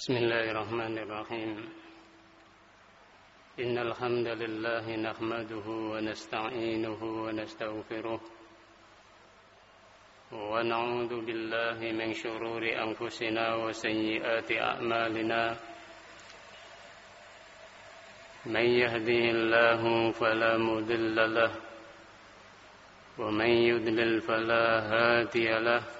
بسم الله الرحمن الرحيم. إن الحمد لله نحمده ونستعينه ونستغفره ونعوذ بالله من شرور أنفسنا وسيئات أعمالنا. من يهده الله فلا مضل له ومن يضلل فلا هادي له.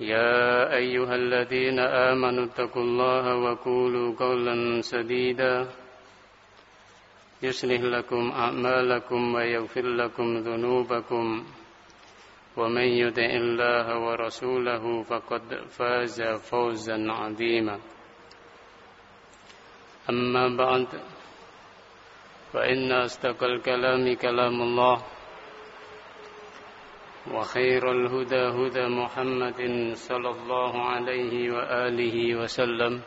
يا أيها الذين آمنوا اتقوا الله وقولوا قولا سديدا. يصلح لكم أعمالكم ويغفر لكم ذنوبكم. ومن يطع الله ورسوله فقد فاز فوزا عظيما. أما بعد فإن أصدق الكلام كلام الله. وخير الهدى هدى محمد صلى الله عليه وآله وسلم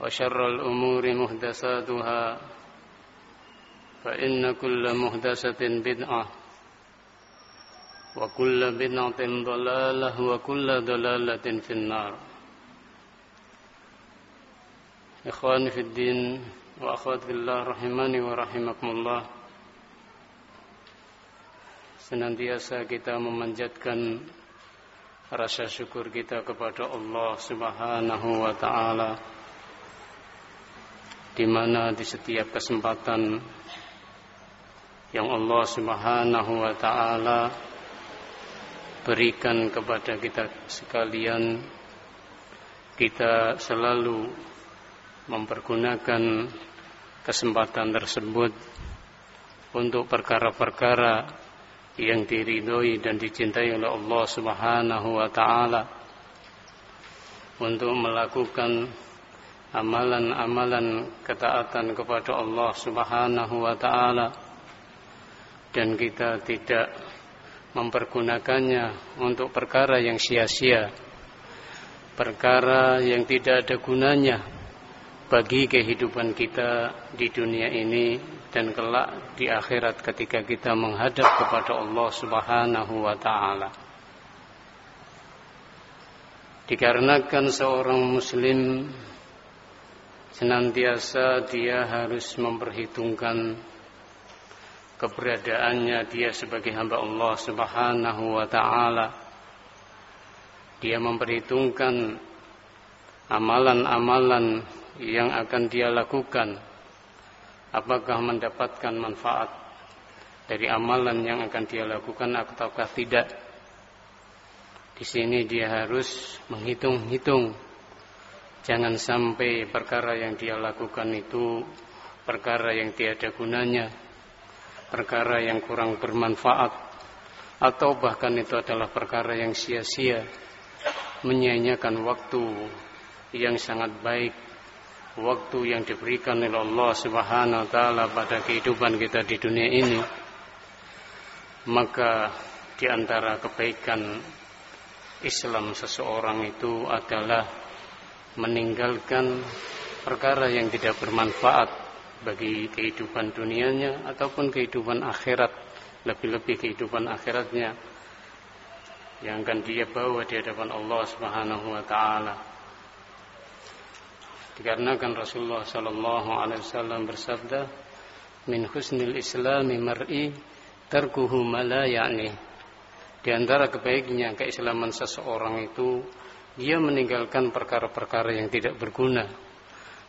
وشر الأمور مهدساتها فإن كل مهدسة بدعة وكل بدعة ضلالة وكل ضلالة في النار. إخواني في الدين وأخوات في الله رحمني ورحمكم الله. Senantiasa kita memanjatkan rasa syukur kita kepada Allah Subhanahu wa taala di mana di setiap kesempatan yang Allah Subhanahu wa taala berikan kepada kita sekalian kita selalu mempergunakan kesempatan tersebut untuk perkara-perkara yang diridhoi dan dicintai oleh Allah Subhanahu wa taala untuk melakukan amalan-amalan ketaatan kepada Allah Subhanahu wa taala. Dan kita tidak mempergunakannya untuk perkara yang sia-sia perkara yang tidak ada gunanya bagi kehidupan kita di dunia ini dan kelak di akhirat ketika kita menghadap kepada Allah Subhanahu wa taala. Dikarenakan seorang muslim senantiasa dia harus memperhitungkan keberadaannya dia sebagai hamba Allah Subhanahu wa taala. Dia memperhitungkan amalan-amalan yang akan dia lakukan apakah mendapatkan manfaat dari amalan yang akan dia lakukan ataukah tidak. Di sini dia harus menghitung-hitung. Jangan sampai perkara yang dia lakukan itu perkara yang tiada gunanya, perkara yang kurang bermanfaat, atau bahkan itu adalah perkara yang sia-sia, menyanyiakan waktu yang sangat baik waktu yang diberikan oleh Allah Subhanahu wa taala pada kehidupan kita di dunia ini maka di antara kebaikan Islam seseorang itu adalah meninggalkan perkara yang tidak bermanfaat bagi kehidupan dunianya ataupun kehidupan akhirat lebih-lebih kehidupan akhiratnya yang akan dia bawa di hadapan Allah Subhanahu wa taala dikarenakan Rasulullah Shallallahu Alaihi Wasallam bersabda min husnil islami mar'i tarkuhu mala yakni di antara kebaiknya keislaman seseorang itu dia meninggalkan perkara-perkara yang tidak berguna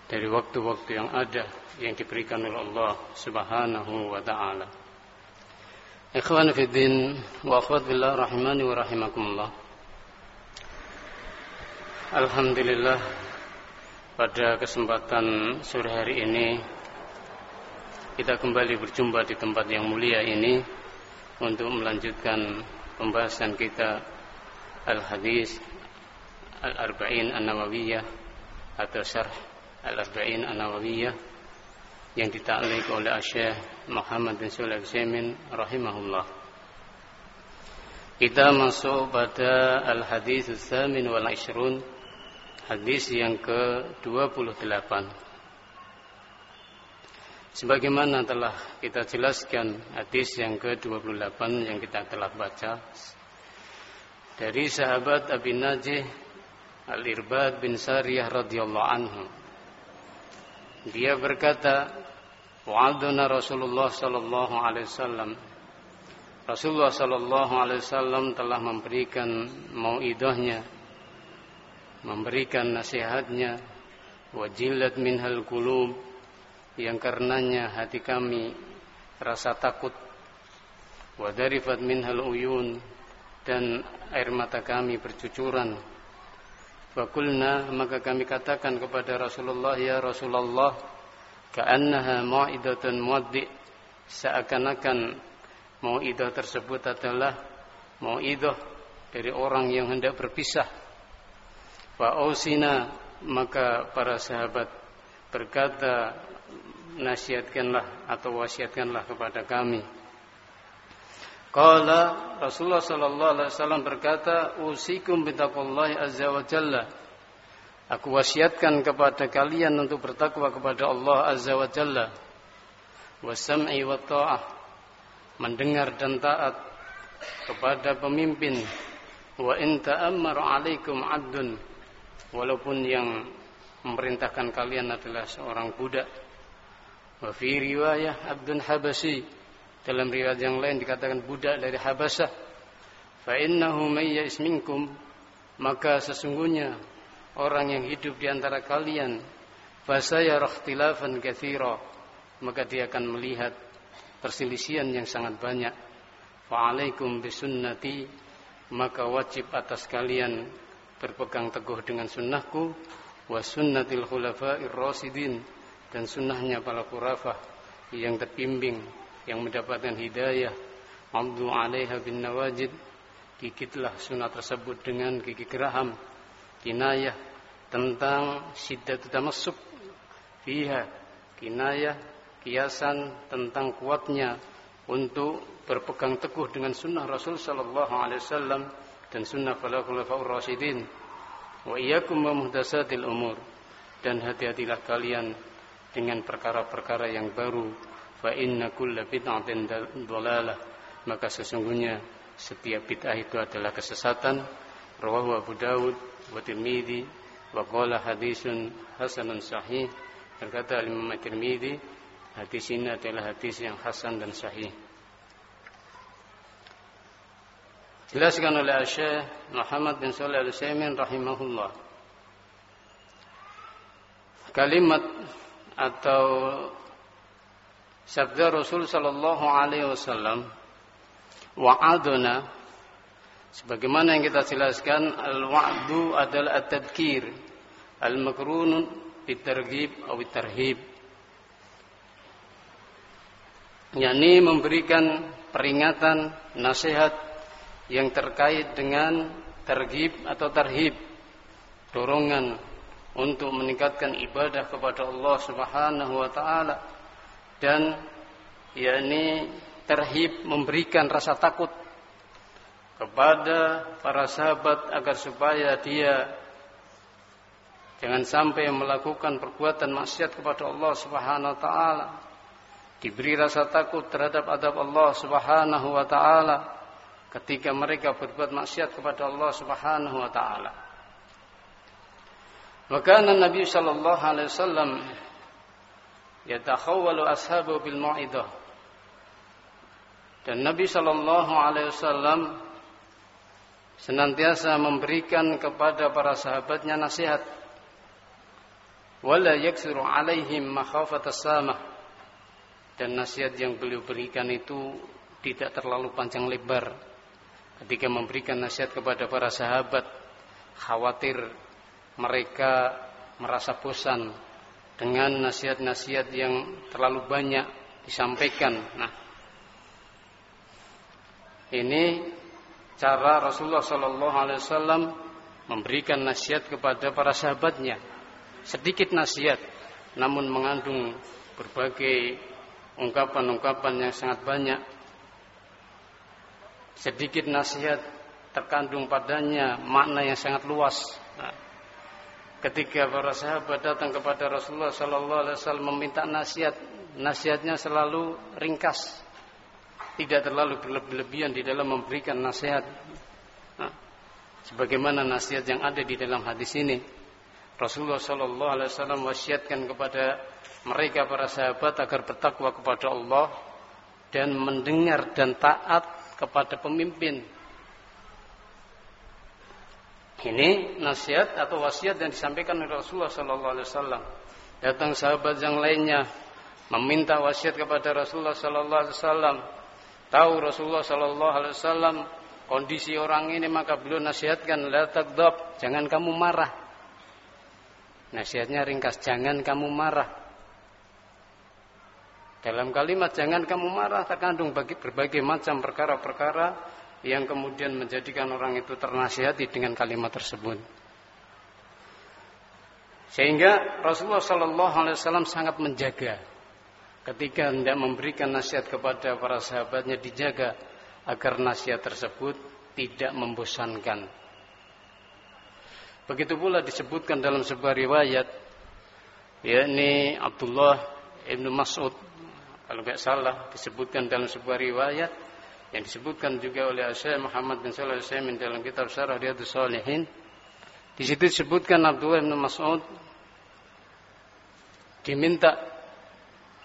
dari waktu-waktu yang ada yang diberikan oleh Allah Subhanahu wa taala. Ikhwan fi din wa akhwat billah rahimani wa rahimakumullah. Alhamdulillah pada kesempatan sore hari ini kita kembali berjumpa di tempat yang mulia ini untuk melanjutkan pembahasan kita Al-Hadis Al-Arba'in An-Nawawiyah atau Syarh Al-Arba'in An-Nawawiyah yang ditaklik oleh Syekh Muhammad bin Sulaiman Al-Utsaimin rahimahullah. Kita masuk pada Al-Hadis Al-Thamin wal Ishrun Hadis yang ke-28 Sebagaimana telah kita jelaskan hadis yang ke-28 yang kita telah baca dari sahabat Abi Najih Al-Irbad bin Sariyah radhiyallahu anhu. Dia berkata, "Wa'aduna Rasulullah sallallahu alaihi wasallam." Rasulullah sallallahu alaihi wasallam telah memberikan mauidahnya, memberikan nasihatnya, wajilat minhal qulub yang karenanya hati kami rasa takut wadarifat minhal uyun dan air mata kami bercucuran. Fakulna maka kami katakan kepada Rasulullah ya Rasulullah ka'annaha ma'idatun muaddi. Seakan-akan mau'idah tersebut adalah mau'idah dari orang yang hendak berpisah Fa'usina maka para sahabat berkata nasihatkanlah atau wasiatkanlah kepada kami. Qala Rasulullah sallallahu alaihi wasallam berkata, "Usikum bittaqullahi azza wa jalla." Aku wasiatkan kepada kalian untuk bertakwa kepada Allah azza wa jalla. Wasam'i wa ta'ah. Mendengar dan taat kepada pemimpin. Wa in ta'ammar 'alaikum 'abdun. Walaupun yang memerintahkan kalian adalah seorang budak Wa fi riwayah Abdun Habasi. Dalam riwayat yang lain dikatakan budak dari Habasah. Fa innahu may minkum maka sesungguhnya orang yang hidup di antara kalian fasaya ikhtilafan katsira maka dia akan melihat perselisihan yang sangat banyak. Fa'alaikum bisunnati maka wajib atas kalian berpegang teguh dengan sunnahku wa sunnatil khulafa'ir rasidin dan sunnahnya para kurafah yang terbimbing yang mendapatkan hidayah Abdu alaiha bin nawajid gigitlah sunnah tersebut dengan gigi geraham kinayah tentang syiddat tamassuk fiha kinayah kiasan tentang kuatnya untuk berpegang teguh dengan sunnah Rasul sallallahu alaihi wasallam dan sunnah para khulafaur rasyidin. Wa iyyakum wa muhdatsatil umur. Dan hati-hatilah kalian dengan perkara-perkara yang baru. Fa inna kulla bid'atin dhalalah maka sesungguhnya setiap bid'ah itu adalah kesesatan. Rawahu Abu Dawud wa Tirmidzi wa qala hadisun hasanun sahih. Berkata Imam Tirmidzi hadis ini adalah hadis yang hasan dan sahih Jelaskan oleh Syekh Muhammad bin Shalih Al-Utsaimin rahimahullah. Kalimat atau sabda Rasul sallallahu alaihi wasallam wa'aduna sebagaimana yang kita jelaskan al-wa'du adalah at-tadkir al-makrun bitarghib atau tarhib yakni memberikan peringatan nasihat yang terkait dengan tergib atau tarhib dorongan untuk meningkatkan ibadah kepada Allah Subhanahu wa taala dan yakni terhib memberikan rasa takut kepada para sahabat agar supaya dia jangan sampai melakukan perbuatan maksiat kepada Allah Subhanahu wa taala. Diberi rasa takut terhadap adab Allah Subhanahu wa taala ketika mereka berbuat maksiat kepada Allah Subhanahu wa taala. Maka Nabi sallallahu alaihi wasallam yatakhawwalu ashabu bil mau'idah. Dan Nabi sallallahu alaihi wasallam senantiasa memberikan kepada para sahabatnya nasihat wala yaksiru alaihim makhafat samah dan nasihat yang beliau berikan itu tidak terlalu panjang lebar ketika memberikan nasihat kepada para sahabat khawatir mereka merasa bosan dengan nasihat-nasihat yang terlalu banyak disampaikan. Nah, ini cara Rasulullah Shallallahu Alaihi Wasallam memberikan nasihat kepada para sahabatnya. Sedikit nasihat, namun mengandung berbagai ungkapan-ungkapan yang sangat banyak. Sedikit nasihat terkandung padanya makna yang sangat luas. Nah, ketika para sahabat datang kepada Rasulullah Sallallahu Alaihi Wasallam meminta nasihat, nasihatnya selalu ringkas, tidak terlalu berlebihan di dalam memberikan nasihat. Nah, sebagaimana nasihat yang ada di dalam hadis ini, Rasulullah Sallallahu Alaihi Wasallam wasiatkan kepada mereka para sahabat agar bertakwa kepada Allah dan mendengar dan taat kepada pemimpin ini nasihat atau wasiat yang disampaikan oleh Rasulullah Sallallahu Alaihi Wasallam. Datang sahabat yang lainnya meminta wasiat kepada Rasulullah Sallallahu Alaihi Wasallam. Tahu Rasulullah Sallallahu Alaihi Wasallam kondisi orang ini maka beliau nasihatkan la takdab, jangan kamu marah. Nasihatnya ringkas, jangan kamu marah. Dalam kalimat jangan kamu marah terkandung bagi berbagai macam perkara-perkara yang kemudian menjadikan orang itu ternasihati dengan kalimat tersebut. Sehingga Rasulullah Shallallahu Alaihi Wasallam sangat menjaga ketika hendak memberikan nasihat kepada para sahabatnya dijaga agar nasihat tersebut tidak membosankan. Begitu pula disebutkan dalam sebuah riwayat yakni Abdullah ibnu Mas'ud kalau tidak salah disebutkan dalam sebuah riwayat yang disebutkan juga oleh Syekh Muhammad bin Shalih Al-Utsaimin dalam kitab Syarah Riyadhus Shalihin. Di situ disebutkan Abdullah bin Mas'ud diminta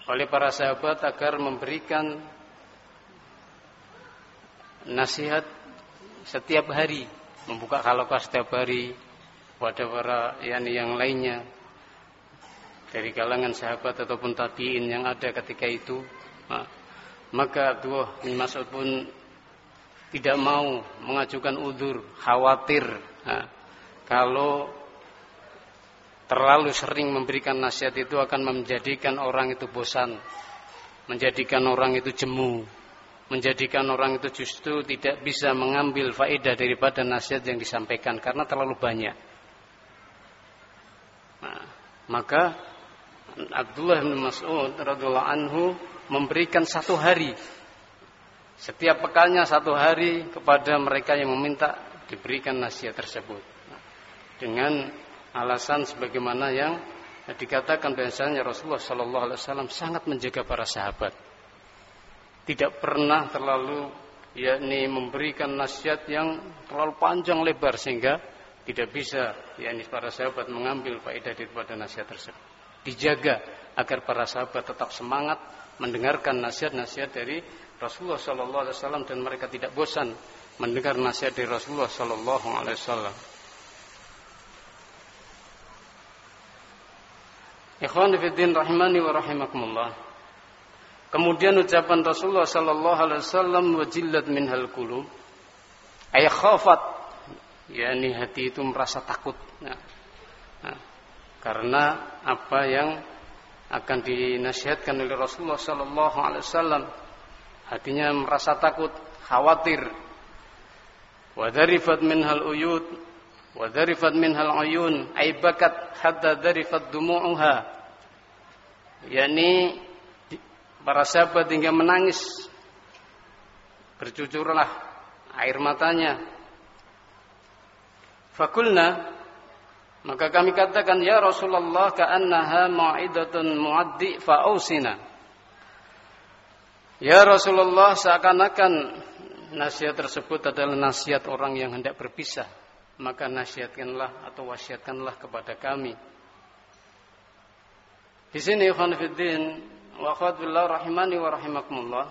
oleh para sahabat agar memberikan nasihat setiap hari, membuka halaqah setiap hari kepada para yani yang lainnya dari kalangan sahabat ataupun tabiin yang ada ketika itu. Maka Abdullah bin Mas'ud pun tidak mau mengajukan udur, khawatir nah, kalau terlalu sering memberikan nasihat itu akan menjadikan orang itu bosan, menjadikan orang itu jemu, menjadikan orang itu justru tidak bisa mengambil faedah daripada nasihat yang disampaikan karena terlalu banyak. Nah, maka Abdullah bin Mas'ud radhiallahu anhu memberikan satu hari. Setiap pekannya satu hari kepada mereka yang meminta diberikan nasihat tersebut. Dengan alasan sebagaimana yang dikatakan bahasanya Rasulullah Shallallahu Alaihi Wasallam sangat menjaga para sahabat. Tidak pernah terlalu yakni memberikan nasihat yang terlalu panjang lebar sehingga tidak bisa yakni para sahabat mengambil faedah daripada nasihat tersebut dijaga agar para sahabat tetap semangat mendengarkan nasihat-nasihat dari Rasulullah Sallallahu Alaihi Wasallam dan mereka tidak bosan mendengar nasihat dari Rasulullah Sallallahu Alaihi Wasallam. Ikhwan fiddin rahimani wa rahimakumullah. Kemudian ucapan Rasulullah sallallahu alaihi wasallam wajillat minhal qulub ay khafat yakni hati itu merasa takut. Nah, nah, karena apa yang akan dinasihatkan oleh Rasulullah Sallallahu Alaihi Wasallam. Hatinya merasa takut, khawatir. Wadarifat minhal uyud, wadarifat minhal ayun, aibakat hatta darifat dumu'uha. Yani para sahabat hingga menangis, bercucurlah air matanya. Fakulna maka kami katakan ya Rasulullah ka'annaha ma'idatun muaddi fa'usina. Ya Rasulullah seakan-akan nasihat tersebut adalah nasihat orang yang hendak berpisah. Maka nasihatkanlah atau wasiatkanlah kepada kami. Di sini ikhwan fiddin wa billah rahimani wa rahimakumullah.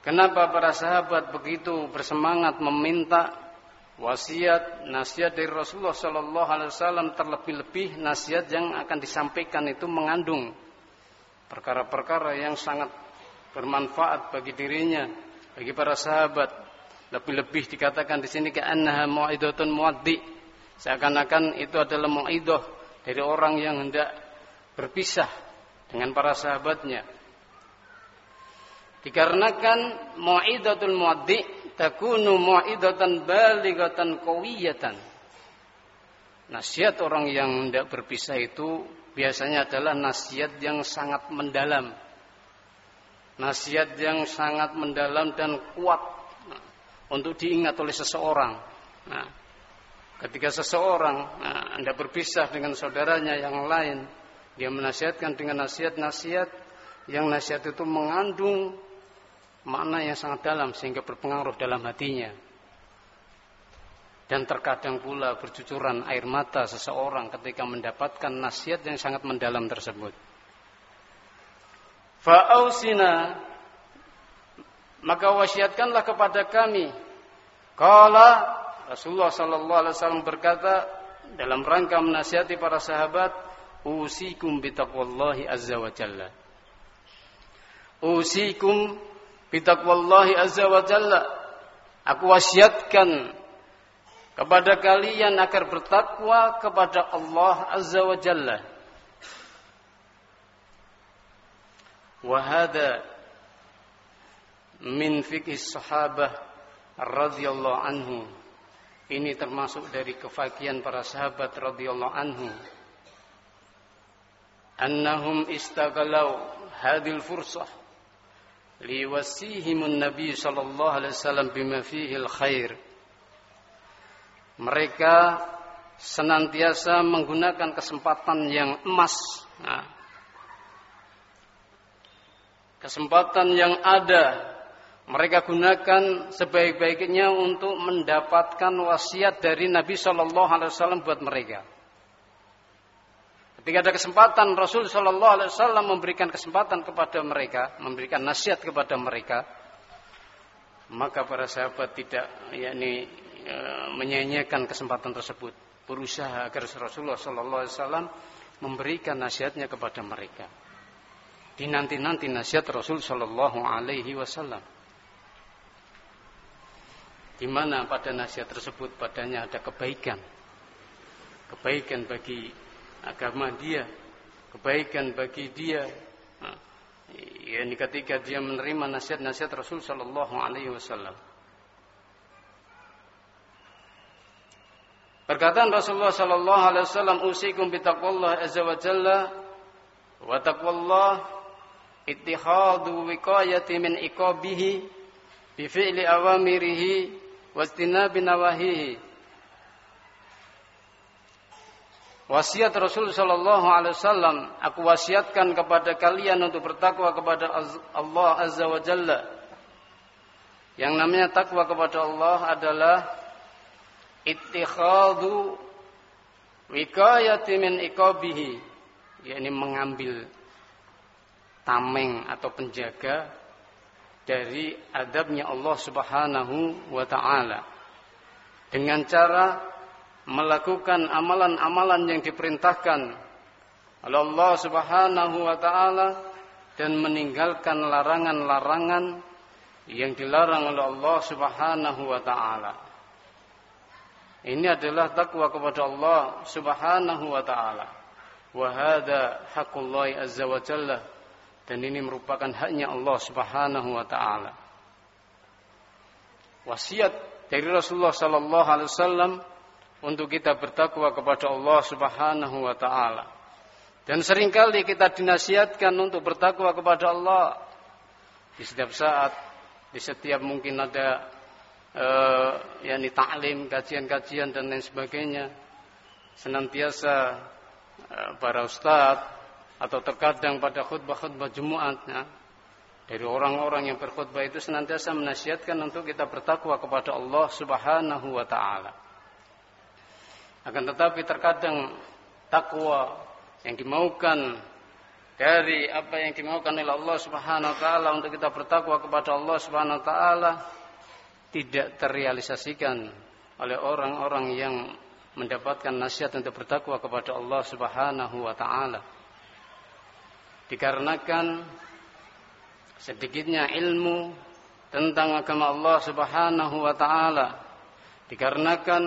Kenapa para sahabat begitu bersemangat meminta wasiat nasihat dari Rasulullah Shallallahu Alaihi Wasallam terlebih-lebih nasihat yang akan disampaikan itu mengandung perkara-perkara yang sangat bermanfaat bagi dirinya, bagi para sahabat. Lebih-lebih dikatakan di sini ke annaha mu'idatun muaddi. Seakan-akan itu adalah mu'idah dari orang yang hendak berpisah dengan para sahabatnya. Dikarenakan mu'idatul muaddi takunu mu'idatan baligatan qawiyatan. Nasihat orang yang tidak berpisah itu biasanya adalah nasihat yang sangat mendalam. Nasihat yang sangat mendalam dan kuat nah, untuk diingat oleh seseorang. Nah, ketika seseorang nah, Anda berpisah dengan saudaranya yang lain, dia menasihatkan dengan nasihat-nasihat yang nasihat itu mengandung makna yang sangat dalam sehingga berpengaruh dalam hatinya. Dan terkadang pula bercucuran air mata seseorang ketika mendapatkan nasihat yang sangat mendalam tersebut. Fa'ausina maka wasiatkanlah kepada kami. Kala Rasulullah sallallahu alaihi wasallam berkata dalam rangka menasihati para sahabat, "Usikum bitaqwallahi azza wa jalla." Usikum Bitaqwallahi azza wa jalla. Aku wasiatkan kepada kalian agar bertakwa kepada Allah azza wa jalla. Wahada min fikih sahabah radhiyallahu anhu. Ini termasuk dari kefakian para sahabat radhiyallahu anhu. Annahum istagalau hadil fursah liwasihimun Nabi sallallahu alaihi wasallam bima fihi khair. Mereka senantiasa menggunakan kesempatan yang emas. Nah, kesempatan yang ada mereka gunakan sebaik-baiknya untuk mendapatkan wasiat dari Nabi Shallallahu Alaihi Wasallam buat mereka. Ketika ada kesempatan Rasul Shallallahu Alaihi Wasallam memberikan kesempatan kepada mereka, memberikan nasihat kepada mereka, maka para sahabat tidak yakni e, menyanyikan kesempatan tersebut, berusaha agar Rasulullah Shallallahu Alaihi Wasallam memberikan nasihatnya kepada mereka. Di nanti-nanti nasihat Rasul Shallallahu Alaihi Wasallam. Di mana pada nasihat tersebut padanya ada kebaikan, kebaikan bagi agama dia, kebaikan bagi dia. Nah, ini ketika dia menerima nasihat-nasihat Rasul Shallallahu Alaihi Wasallam. Perkataan Rasulullah Shallallahu Alaihi Wasallam, "Usikum bitaqwallah azza wa jalla wa taqwallah ittihadu wiqayati min iqabihi bi fi'li awamirihi wa istinabi nawahihi." Wasiat Rasul Shallallahu Alaihi Wasallam, aku wasiatkan kepada kalian untuk bertakwa kepada Allah Azza wa Jalla. Yang namanya takwa kepada Allah adalah ittikhadu wikayati min iqabihi, yakni mengambil tameng atau penjaga dari adabnya Allah Subhanahu wa taala dengan cara melakukan amalan-amalan yang diperintahkan oleh Allah Subhanahu wa taala dan meninggalkan larangan-larangan yang dilarang oleh Allah Subhanahu wa taala. Ini adalah takwa kepada Allah Subhanahu wa taala. Wa hadza haqqullahi azza wa jalla dan ini merupakan haknya Allah Subhanahu wa taala. Wasiat dari Rasulullah sallallahu alaihi wasallam untuk kita bertakwa kepada Allah Subhanahu wa taala. Dan sering kali kita dinasihatkan untuk bertakwa kepada Allah di setiap saat, di setiap mungkin ada uh, yakni taklim, kajian-kajian dan lain sebagainya. Senantiasa uh, para ustadz atau terkadang pada khutbah-khutbah Jumat ya, dari orang-orang yang berkhutbah itu senantiasa menasihatkan untuk kita bertakwa kepada Allah Subhanahu wa taala. Akan tetapi terkadang takwa yang dimaukan dari apa yang dimaukan oleh Allah Subhanahu wa taala untuk kita bertakwa kepada Allah Subhanahu wa taala tidak terrealisasikan oleh orang-orang yang mendapatkan nasihat untuk bertakwa kepada Allah Subhanahu wa taala. Dikarenakan sedikitnya ilmu tentang agama Allah Subhanahu wa taala. Dikarenakan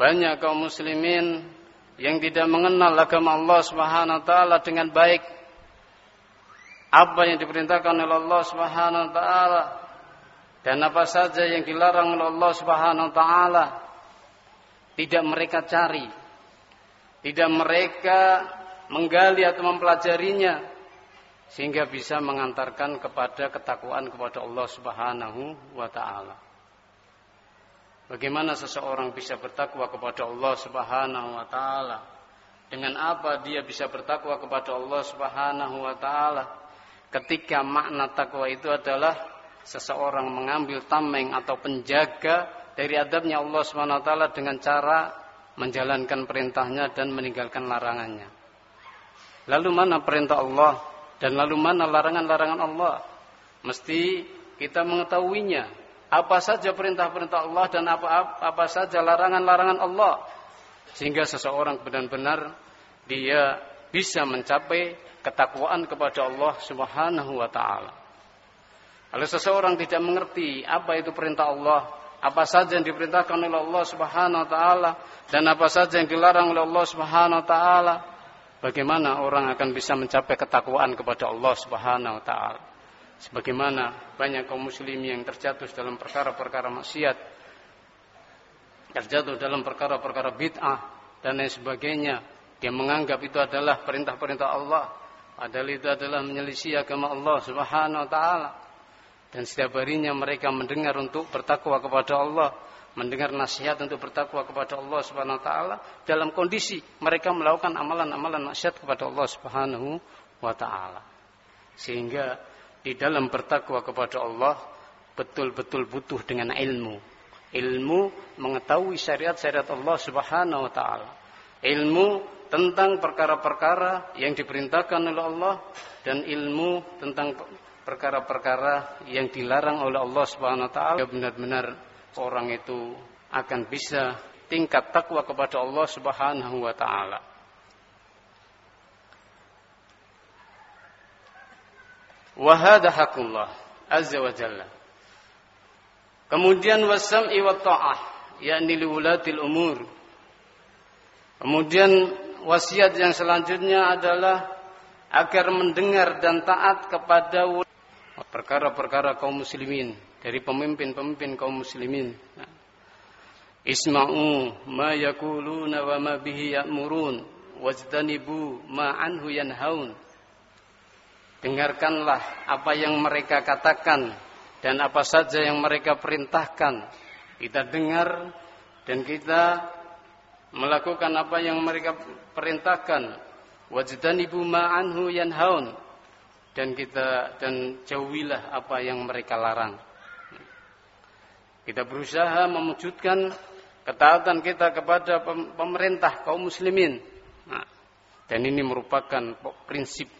banyak kaum muslimin yang tidak mengenal agama Allah Subhanahu wa taala dengan baik. Apa yang diperintahkan oleh Allah Subhanahu wa taala dan apa saja yang dilarang oleh Allah Subhanahu wa taala tidak mereka cari, tidak mereka menggali atau mempelajarinya sehingga bisa mengantarkan kepada ketakwaan kepada Allah Subhanahu wa taala. Bagaimana seseorang bisa bertakwa kepada Allah Subhanahu wa taala? Dengan apa dia bisa bertakwa kepada Allah Subhanahu wa taala? Ketika makna takwa itu adalah seseorang mengambil tameng atau penjaga dari adabnya Allah SWT dengan cara menjalankan perintahnya dan meninggalkan larangannya. Lalu mana perintah Allah dan lalu mana larangan-larangan Allah? Mesti kita mengetahuinya. Apa saja perintah-perintah Allah dan apa apa saja larangan-larangan Allah. Sehingga seseorang benar-benar dia bisa mencapai ketakwaan kepada Allah Subhanahu wa taala. Kalau seseorang tidak mengerti apa itu perintah Allah, apa saja yang diperintahkan oleh Allah Subhanahu wa taala dan apa saja yang dilarang oleh Allah Subhanahu wa taala, bagaimana orang akan bisa mencapai ketakwaan kepada Allah Subhanahu wa taala? Sebagaimana banyak kaum muslimin yang terjatuh dalam perkara-perkara maksiat, terjatuh dalam perkara-perkara bid'ah dan lain sebagainya, dia menganggap itu adalah perintah-perintah Allah, padahal itu adalah menyelisih agama Allah Subhanahu wa taala. Dan setiap harinya mereka mendengar untuk bertakwa kepada Allah, mendengar nasihat untuk bertakwa kepada Allah Subhanahu wa taala dalam kondisi mereka melakukan amalan-amalan nasihat kepada Allah Subhanahu wa taala. Sehingga di dalam bertakwa kepada Allah betul-betul butuh dengan ilmu. Ilmu mengetahui syariat-syariat Allah Subhanahu wa taala. Ilmu tentang perkara-perkara yang diperintahkan oleh Allah dan ilmu tentang perkara-perkara yang dilarang oleh Allah Subhanahu wa taala benar-benar orang itu akan bisa tingkat takwa kepada Allah Subhanahu wa taala. Wa hadha haqqullah azza wa jalla. Kemudian wasam'i wa ta'ah yakni liwulatil umur. Kemudian wasiat yang selanjutnya adalah agar mendengar dan taat kepada perkara-perkara kaum muslimin dari pemimpin-pemimpin kaum muslimin. Isma'u ma yakuluna wa ma bihi ya'murun wajtanibu ma anhu yanhaun. Dengarkanlah apa yang mereka katakan dan apa saja yang mereka perintahkan. Kita dengar dan kita melakukan apa yang mereka perintahkan. Wajtanibu ma anhu yanhaun dan kita dan jauhilah apa yang mereka larang. Kita berusaha mewujudkan ketaatan kita kepada pemerintah kaum muslimin. Nah, dan ini merupakan prinsip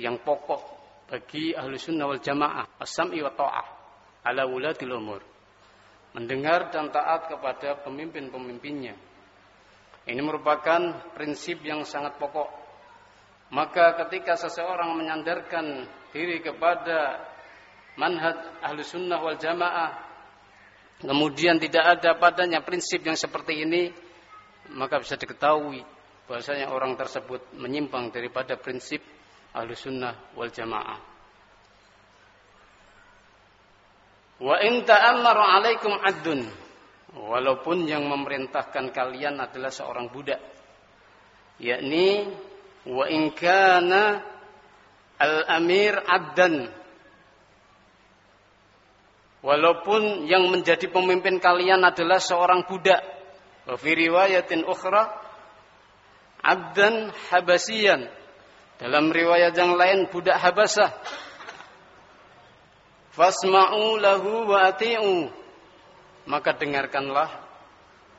yang pokok bagi ahlu sunnah wal jamaah. As-sam'i wa ta'ah ala wulatil umur. Mendengar dan taat kepada pemimpin-pemimpinnya. Ini merupakan prinsip yang sangat pokok maka ketika seseorang menyandarkan diri kepada manhaj ahlu sunnah wal jamaah, kemudian tidak ada padanya prinsip yang seperti ini, maka bisa diketahui bahwasanya orang tersebut menyimpang daripada prinsip ahlu sunnah wal jamaah. Wa in ta'ammara alaikum addun. Walaupun yang memerintahkan kalian adalah seorang budak. Yakni wa in kana al-amir abdan walaupun yang menjadi pemimpin kalian adalah seorang budak. Wa fi riwayatin ukhra abdan habasiyan dalam riwayat yang lain budak habasah. Fasma'u lahu wa ati'u. Maka dengarkanlah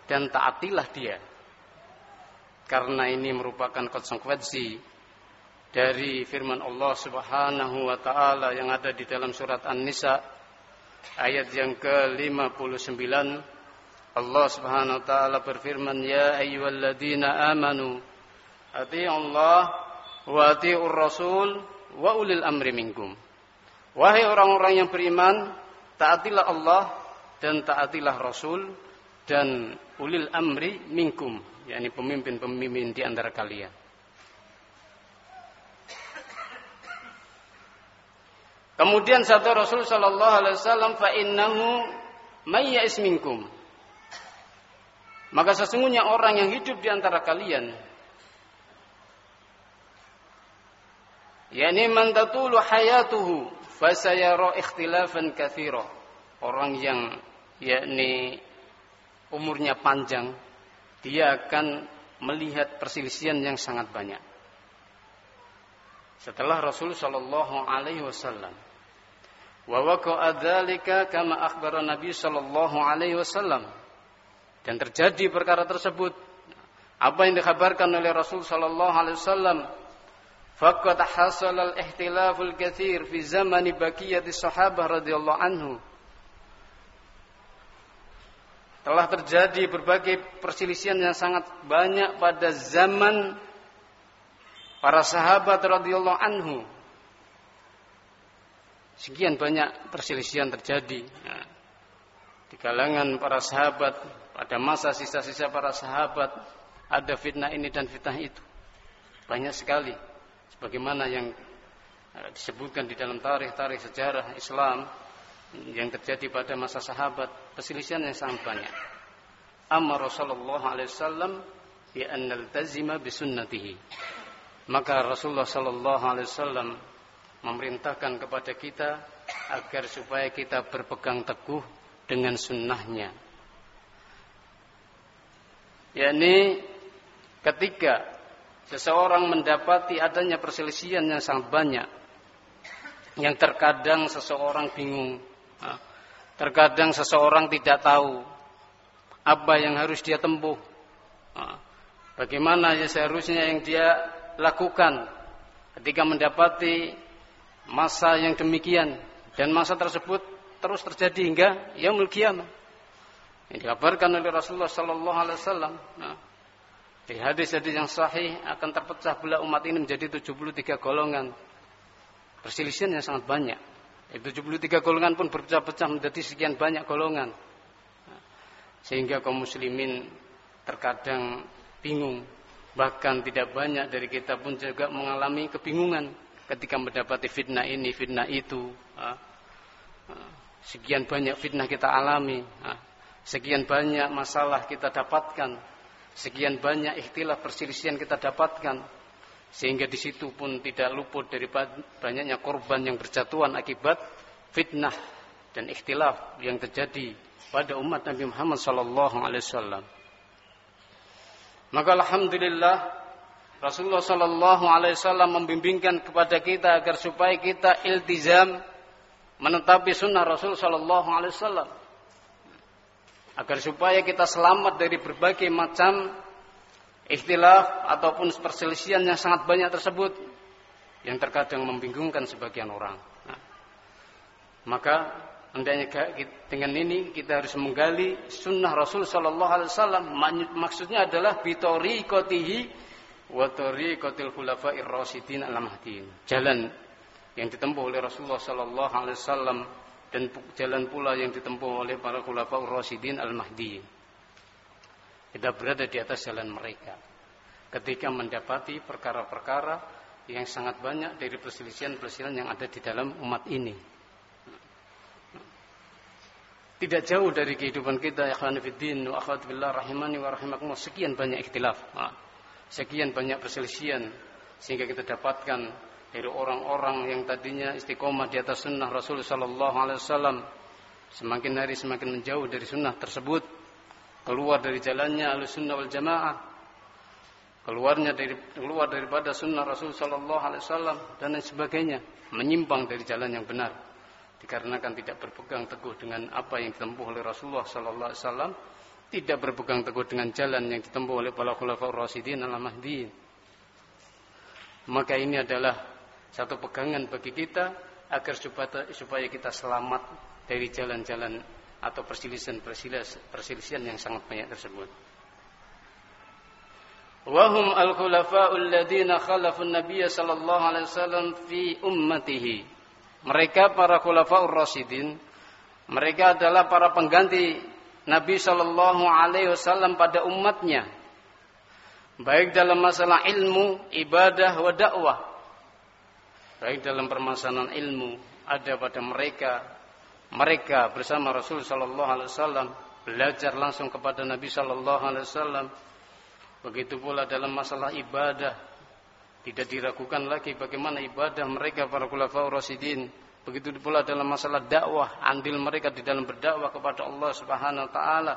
dan taatilah dia. Karena ini merupakan konsekuensi dari firman Allah Subhanahu wa taala yang ada di dalam surat An-Nisa ayat yang ke-59 Allah Subhanahu wa taala berfirman, "Ya ayyuhalladzina amanu atii'u Allah wa atii'ur rasul wa ulil amri minkum." Wahai orang-orang yang beriman, taatilah Allah dan taatilah Rasul dan ulil amri minkum, yakni pemimpin-pemimpin di antara kalian. Kemudian satu Rasul sallallahu alaihi wasallam fa innahu may minkum maka sesungguhnya orang yang hidup di antara kalian yakni man tatulu hayatuhu fasayara ikhtilafan katsira. Orang yang yakni umurnya panjang dia akan melihat perselisihan yang sangat banyak. Setelah Rasul sallallahu alaihi wasallam wa waqa'a dzalika kama akhbara Nabi sallallahu alaihi wasallam dan terjadi perkara tersebut apa yang dikabarkan oleh Rasul sallallahu alaihi wasallam faqad hasal al-ihtilaful katsir fi zamani baqiyati sahabah radhiyallahu anhu telah terjadi berbagai perselisihan yang sangat banyak pada zaman para sahabat radhiyallahu anhu sekian banyak perselisihan terjadi di kalangan para sahabat pada masa sisa-sisa para sahabat ada fitnah ini dan fitnah itu. Banyak sekali. Sebagaimana yang eh, disebutkan di dalam tarikh-tarikh sejarah Islam yang terjadi pada masa sahabat, perselisihan yang sangat banyak. Amma Rasulullah alaihi wasallam bi an naltazima bi sunnatihi. Maka Rasulullah sallallahu alaihi wasallam memerintahkan kepada kita agar supaya kita berpegang teguh dengan sunnahnya yakni ketika seseorang mendapati adanya perselisihan yang sangat banyak. Yang terkadang seseorang bingung. Terkadang seseorang tidak tahu apa yang harus dia tempuh. Bagaimana seharusnya yang dia lakukan ketika mendapati masa yang demikian dan masa tersebut terus terjadi hingga yaumul kiamah. Yang dikabarkan oleh Rasulullah. Nah, di hadis-hadis yang sahih akan terpecah belah umat ini menjadi 73 golongan. Perselisihan yang sangat banyak. Itu 73 golongan pun berpecah-pecah menjadi sekian banyak golongan. Sehingga kaum muslimin terkadang bingung. Bahkan tidak banyak dari kita pun juga mengalami kebingungan ketika mendapati fitnah ini, fitnah itu. Sekian banyak fitnah kita alami. Sekian banyak masalah kita dapatkan, sekian banyak ikhtilaf perselisihan kita dapatkan, sehingga di situ pun tidak luput dari banyaknya korban yang berjatuhan akibat fitnah dan ikhtilaf yang terjadi pada umat Nabi Muhammad sallallahu alaihi wasallam. Maka alhamdulillah Rasulullah sallallahu alaihi wasallam membimbingkan kepada kita agar supaya kita iltizam menetapi sunnah Rasul sallallahu alaihi wasallam agar supaya kita selamat dari berbagai macam ikhtilaf ataupun perselisihan yang sangat banyak tersebut yang terkadang membingungkan sebagian orang. Nah, maka hendaknya dengan ini kita harus menggali sunnah Rasul Shallallahu Alaihi Wasallam. Maksudnya adalah bitori kotihi watori kotil khulafa irrosidin al Jalan yang ditempuh oleh Rasulullah Shallallahu Alaihi Wasallam dan jalan pula yang ditempuh oleh para khulafa Rasidin Al-Mahdi. Kita berada di atas jalan mereka. Ketika mendapati perkara-perkara yang sangat banyak dari perselisihan-perselisihan yang ada di dalam umat ini. Tidak jauh dari kehidupan kita ya khanifiddin wa akhwat billah rahimani wa rahimakumullah sekian banyak ikhtilaf. Sekian banyak perselisihan sehingga kita dapatkan dari orang-orang yang tadinya istiqomah di atas sunnah Rasul Sallallahu Alaihi Wasallam semakin hari semakin menjauh dari sunnah tersebut. Keluar dari jalannya al sunnah wal jamaah. Keluarnya dari keluar daripada sunnah Rasul Sallallahu Alaihi Wasallam dan lain sebagainya. Menyimpang dari jalan yang benar. Dikarenakan tidak berpegang teguh dengan apa yang ditempuh oleh Rasulullah Sallallahu Alaihi Wasallam tidak berpegang teguh dengan jalan yang ditempuh oleh para khulafaur rasyidin al-mahdiin maka ini adalah satu pegangan bagi kita agar supaya kita selamat dari jalan-jalan atau perselisihan-perselisihan yang sangat banyak tersebut. Wahum al-khulafa'ul ladina khalafun Nabiy sallallahu alaihi wasallam fi ummatihi. Mereka para khulafa'ur rasyidin, mereka adalah para pengganti Nabi sallallahu alaihi wasallam pada umatnya. Baik dalam masalah ilmu, ibadah, wa dakwah. Baik dalam permasalahan ilmu, ada pada mereka mereka bersama Rasul sallallahu alaihi wasallam belajar langsung kepada Nabi sallallahu alaihi wasallam Begitu pula dalam masalah ibadah tidak diragukan lagi bagaimana ibadah mereka para khulafaur rasyidin. Begitu pula dalam masalah dakwah, andil mereka di dalam berdakwah kepada Allah Subhanahu wa taala.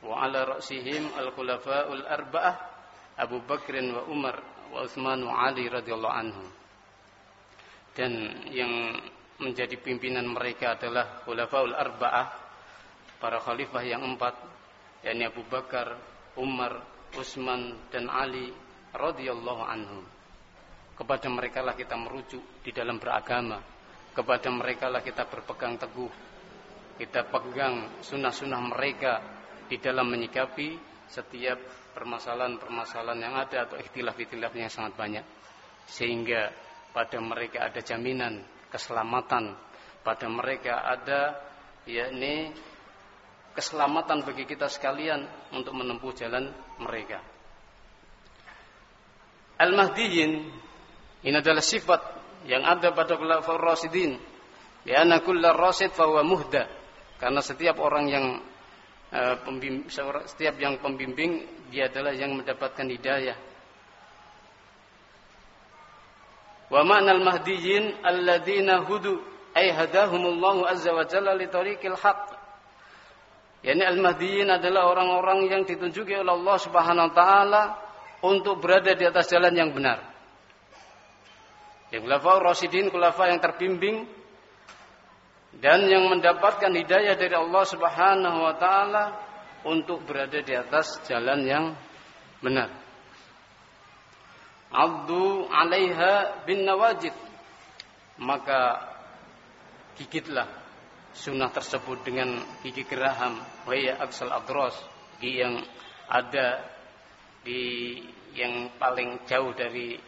Wa ala ra'sihim al-khulafaul arba'ah Abu Bakr wa Umar wa Utsman wa Ali radhiyallahu anhu. Dan yang menjadi pimpinan mereka adalah khulafaul arba'ah, para khalifah yang empat, yakni Abu Bakar, Umar, Utsman dan Ali radhiyallahu anhum. Kepada mereka lah kita merujuk di dalam beragama. Kepada mereka lah kita berpegang teguh. Kita pegang sunnah-sunnah mereka di dalam menyikapi setiap permasalahan-permasalahan yang ada atau ikhtilaf-ikhtilaf sangat banyak. Sehingga pada mereka ada jaminan keselamatan. Pada mereka ada yakni keselamatan bagi kita sekalian untuk menempuh jalan mereka. Al-Mahdiyin ini adalah sifat yang ada pada khulafaur rasidin. Ya anna kullar rasid fa muhda. Karena setiap orang yang pembimbing, setiap yang pembimbing dia adalah yang mendapatkan hidayah. Wa ma'nal mahdiyin alladzina hudu ay hadahumullahu azza wa jalla li tariqil haqq Yani al-mahdiyin adalah orang-orang yang ditunjuki oleh Allah Subhanahu wa taala untuk berada di atas jalan yang benar. Yang khulafa rasyidin, khulafa yang terbimbing dan yang mendapatkan hidayah dari Allah Subhanahu wa taala untuk berada di atas jalan yang benar. Abdu 'alaiha bin nawajid. Maka gigitlah sunnah tersebut dengan gigi geraham waya aksal adros gigi yang ada di yang paling jauh dari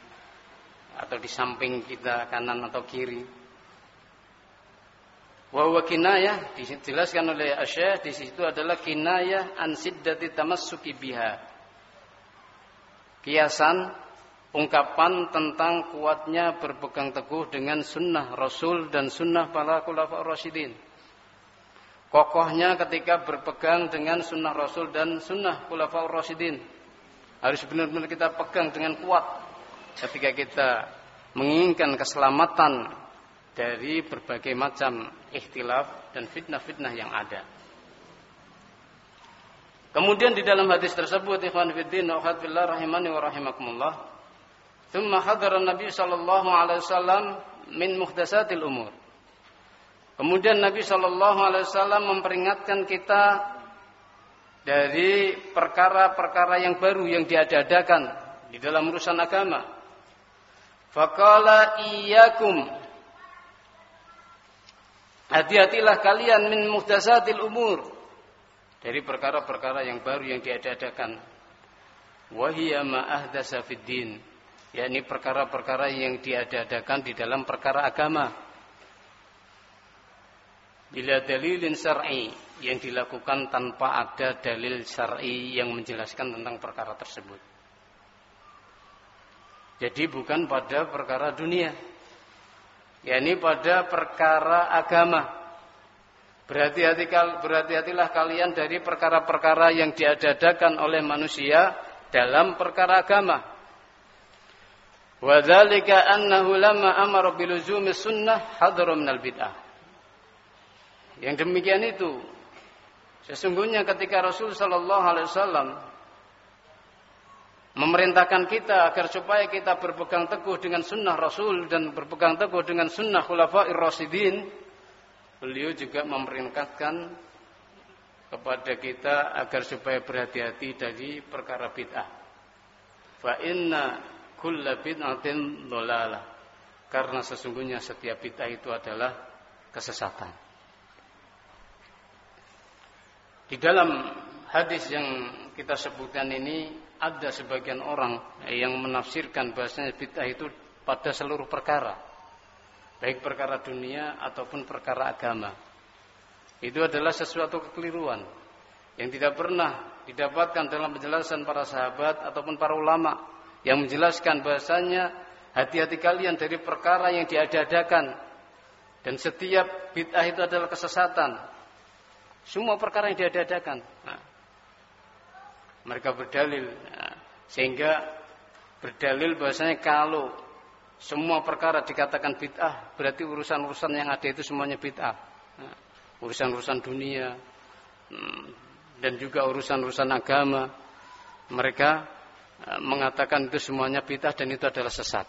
atau di samping kita kanan atau kiri Wawa kinayah dijelaskan oleh Asyah di situ adalah kinayah an siddati tamassuki biha. Kiasan ungkapan tentang kuatnya berpegang teguh dengan sunnah Rasul dan sunnah para khulafa Rasyidin kokohnya ketika berpegang dengan sunnah Rasul dan sunnah Khulafaur Rasyidin. Harus benar-benar kita pegang dengan kuat ketika kita menginginkan keselamatan dari berbagai macam ikhtilaf dan fitnah-fitnah yang ada. Kemudian di dalam hadis tersebut ikhwan fillah wa fillah rahimani wa rahimakumullah. Thumma Nabi sallallahu alaihi wasallam min muhdatsatil umur. Kemudian Nabi Shallallahu Alaihi Wasallam memperingatkan kita dari perkara-perkara yang baru yang diadakan di dalam urusan agama. Fakala iyakum Hati-hatilah kalian min muhdasatil umur dari perkara-perkara yang baru yang diadakan. Wahiyya ma ahdasa fid din, yakni perkara-perkara yang diadakan di dalam perkara agama bila dalilin syar'i yang dilakukan tanpa ada dalil syar'i yang menjelaskan tentang perkara tersebut. Jadi bukan pada perkara dunia. yakni pada perkara agama. Berhati-hati berhati-hatilah kalian dari perkara-perkara yang diadakan oleh manusia dalam perkara agama. Wa dzalika annahu lamma amara biluzumi sunnah hadara minal bid'ah. Yang demikian itu sesungguhnya ketika Rasul Shallallahu Alaihi Wasallam memerintahkan kita agar supaya kita berpegang teguh dengan sunnah Rasul dan berpegang teguh dengan sunnah Khulafair Rasidin, beliau juga memerintahkan kepada kita agar supaya berhati-hati dari perkara bid'ah. Fa inna kulla bid'atin dolalah. Karena sesungguhnya setiap bid'ah itu adalah kesesatan. Di dalam hadis yang kita sebutkan ini ada sebagian orang yang menafsirkan bahasanya bid'ah itu pada seluruh perkara. Baik perkara dunia ataupun perkara agama. Itu adalah sesuatu kekeliruan yang tidak pernah didapatkan dalam penjelasan para sahabat ataupun para ulama yang menjelaskan bahasanya hati-hati kalian dari perkara yang diadakan dan setiap bid'ah itu adalah kesesatan. Semua perkara yang diadakan. Nah, mereka berdalil nah, sehingga berdalil bahasanya kalau semua perkara dikatakan bid'ah berarti urusan-urusan yang ada itu semuanya bid'ah. Nah, urusan-urusan dunia hmm, dan juga urusan-urusan agama mereka mengatakan itu semuanya bid'ah dan itu adalah sesat.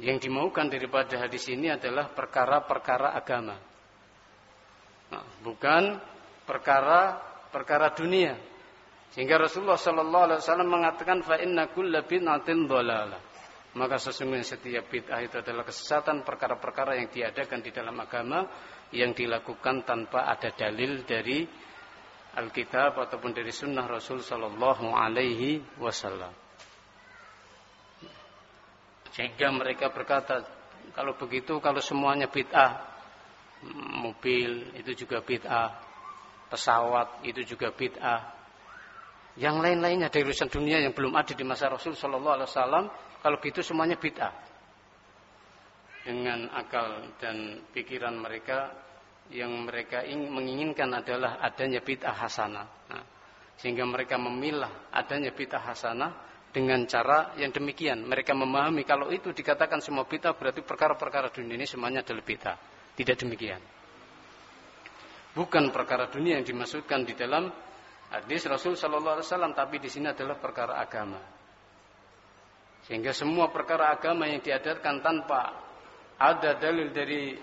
Yang dimaukan daripada hadis ini adalah perkara-perkara agama. Nah, bukan perkara perkara dunia. Sehingga Rasulullah Sallallahu Alaihi Wasallam mengatakan fa inna kulla bid'atin dhalalah. Maka sesungguhnya setiap bid'ah itu adalah kesesatan perkara-perkara yang diadakan di dalam agama yang dilakukan tanpa ada dalil dari Alkitab ataupun dari sunnah Rasul Sallallahu Alaihi Wasallam. Sehingga mereka berkata, kalau begitu, kalau semuanya bid'ah, mobil itu juga bid'ah, pesawat itu juga bid'ah. Yang lain-lainnya dari urusan dunia yang belum ada di masa Rasul Shallallahu Alaihi Wasallam, kalau gitu semuanya bid'ah. Dengan akal dan pikiran mereka yang mereka menginginkan adalah adanya bid'ah hasanah. Nah, sehingga mereka memilah adanya bid'ah hasanah dengan cara yang demikian. Mereka memahami kalau itu dikatakan semua bid'ah berarti perkara-perkara dunia ini semuanya adalah bid'ah. Tidak demikian. Bukan perkara dunia yang dimaksudkan di dalam hadis Rasul Shallallahu Alaihi Wasallam, tapi di sini adalah perkara agama. Sehingga semua perkara agama yang diadarkan tanpa ada dalil dari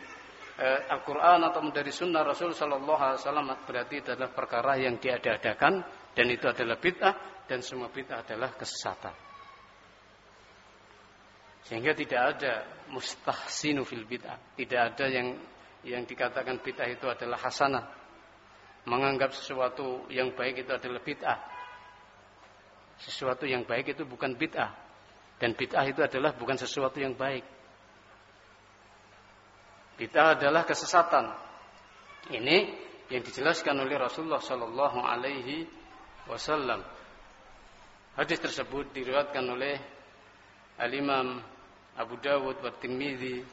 eh, Al-Quran atau dari Sunnah Rasul Shallallahu Alaihi Wasallam berarti adalah perkara yang diadakan dan itu adalah bid'ah dan semua bid'ah adalah kesesatan. Sehingga tidak ada mustahsinu fil bid'ah. Tidak ada yang yang dikatakan bid'ah itu adalah hasanah. Menganggap sesuatu yang baik itu adalah bid'ah. Sesuatu yang baik itu bukan bid'ah. Dan bid'ah itu adalah bukan sesuatu yang baik. Bid'ah adalah kesesatan. Ini yang dijelaskan oleh Rasulullah Sallallahu Alaihi Wasallam. Hadis tersebut diriwayatkan oleh Al-Imam Abu Dawud wa Tirmidzi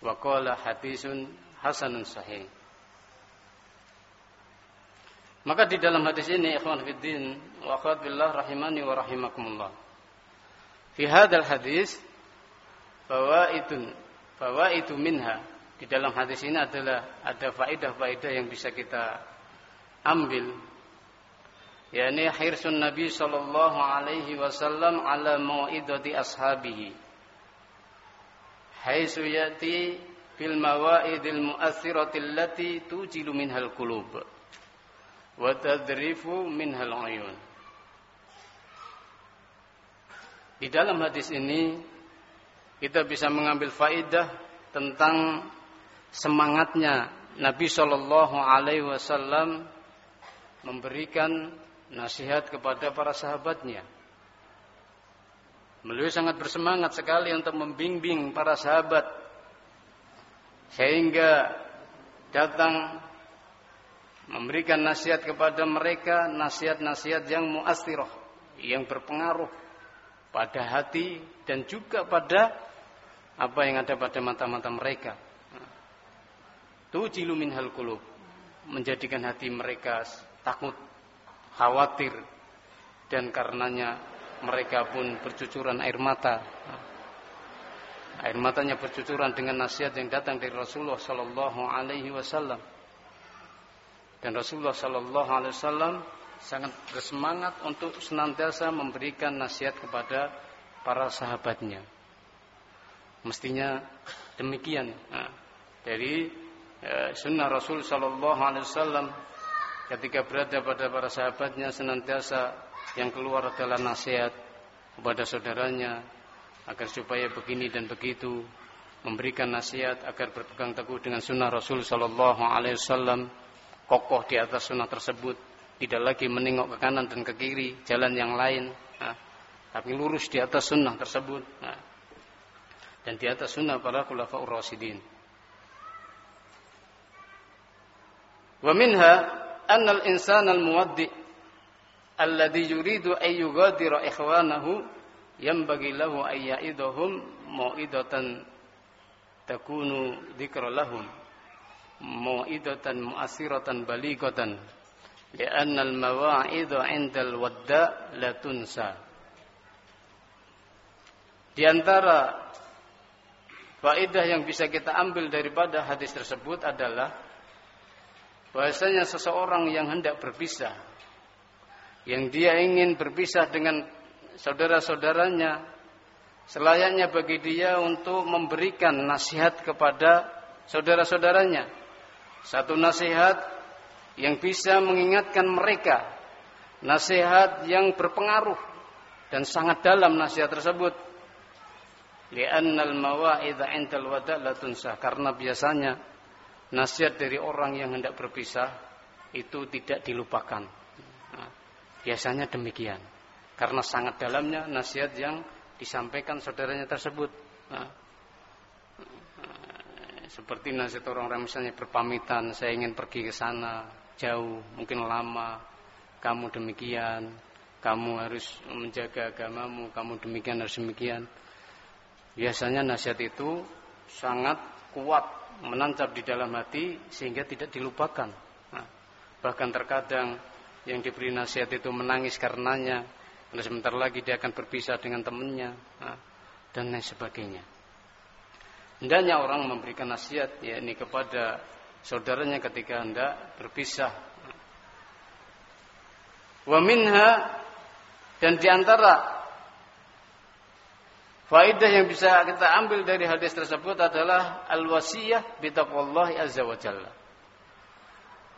wa qala hadisun hasanun sahih. Maka di dalam hadis ini ikhwan fiddin wa billah rahimani wa rahimakumullah. Fi hadzal hadis fawaidun fawaidu minha di dalam hadis ini adalah ada faidah-faidah yang bisa kita ambil. Yakni hirsun Nabi sallallahu alaihi wasallam ala mau'idati ashabihi. Haitsu yati fil mawaidil mu'athirati allati tujilu minhal qulub wa tadrifu minhal ayun. Di dalam hadis ini kita bisa mengambil faidah tentang semangatnya Nabi Shallallahu Alaihi Wasallam memberikan nasihat kepada para sahabatnya. Beliau sangat bersemangat sekali untuk membimbing para sahabat sehingga datang memberikan nasihat kepada mereka nasihat-nasihat yang muastirah yang berpengaruh pada hati dan juga pada apa yang ada pada mata-mata mereka. Tujilu minhal qulub menjadikan hati mereka takut khawatir dan karenanya mereka pun bercucuran air mata. Air matanya bercucuran dengan nasihat yang datang dari Rasulullah Sallallahu Alaihi Wasallam. Dan Rasulullah Sallallahu Alaihi Wasallam sangat bersemangat untuk senantiasa memberikan nasihat kepada para sahabatnya. Mestinya demikian. Nah, dari sunnah Rasul Sallallahu Alaihi Wasallam ketika berada pada para sahabatnya senantiasa yang keluar adalah nasihat kepada saudaranya agar supaya begini dan begitu memberikan nasihat agar berpegang teguh dengan sunnah Rasul Sallallahu Alaihi Wasallam kokoh di atas sunnah tersebut, tidak lagi menengok ke kanan dan ke kiri, jalan yang lain, nah, tapi lurus di atas sunnah tersebut. Nah, dan di atas sunnah para khulafaur rasyidin. Minha anna al-insana al-muwaddi alladhi yuridu an yughadira ikhwanahu yanbaghi lahu an ya'idahum mau'idatan takunu dzikra lahum mau'idatan mu'assiratan balighatan li'anna al-mawa'idha 'inda al-wadda la tunsa. Di antara Faedah yang bisa kita ambil daripada hadis tersebut adalah bahasanya seseorang yang hendak berpisah, yang dia ingin berpisah dengan saudara-saudaranya, selayaknya bagi dia untuk memberikan nasihat kepada saudara-saudaranya. Satu nasihat yang bisa mengingatkan mereka, nasihat yang berpengaruh dan sangat dalam nasihat tersebut Li'annal mawa'idha wada'. Karena biasanya nasihat dari orang yang hendak berpisah itu tidak dilupakan. Nah, biasanya demikian. Karena sangat dalamnya nasihat yang disampaikan saudaranya tersebut. Nah, seperti nasihat orang-orang misalnya berpamitan, saya ingin pergi ke sana jauh, mungkin lama. Kamu demikian, kamu harus menjaga agamamu, kamu demikian harus demikian. Biasanya nasihat itu sangat kuat menancap di dalam hati sehingga tidak dilupakan. Nah, bahkan terkadang yang diberi nasihat itu menangis karenanya, dan sebentar lagi dia akan berpisah dengan temannya, nah, dan lain sebagainya. Hendaknya orang memberikan nasihat yakni kepada saudaranya ketika hendak berpisah. Wa minha dan di antara Faidah yang bisa kita ambil dari hadis tersebut adalah al-wasiyah bitaqwallahi azza wa jalla.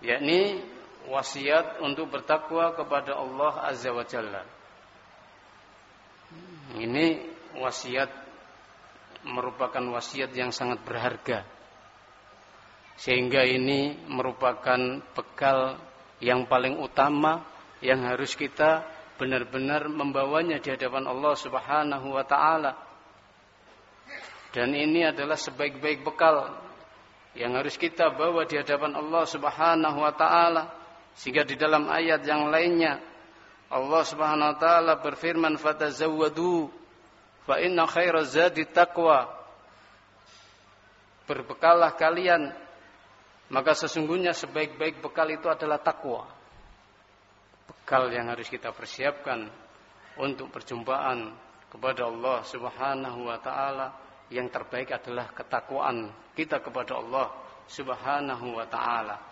Yakni wasiat untuk bertakwa kepada Allah azza wa jalla. Ini wasiat merupakan wasiat yang sangat berharga. Sehingga ini merupakan bekal yang paling utama yang harus kita benar-benar membawanya di hadapan Allah Subhanahu wa taala. Dan ini adalah sebaik-baik bekal yang harus kita bawa di hadapan Allah Subhanahu wa taala. Sehingga di dalam ayat yang lainnya Allah Subhanahu wa taala berfirman fatazawwadu fa inna khairaz zadi taqwa. Berbekallah kalian maka sesungguhnya sebaik-baik bekal itu adalah takwa bekal yang harus kita persiapkan untuk perjumpaan kepada Allah Subhanahu wa taala yang terbaik adalah ketakwaan kita kepada Allah Subhanahu wa taala.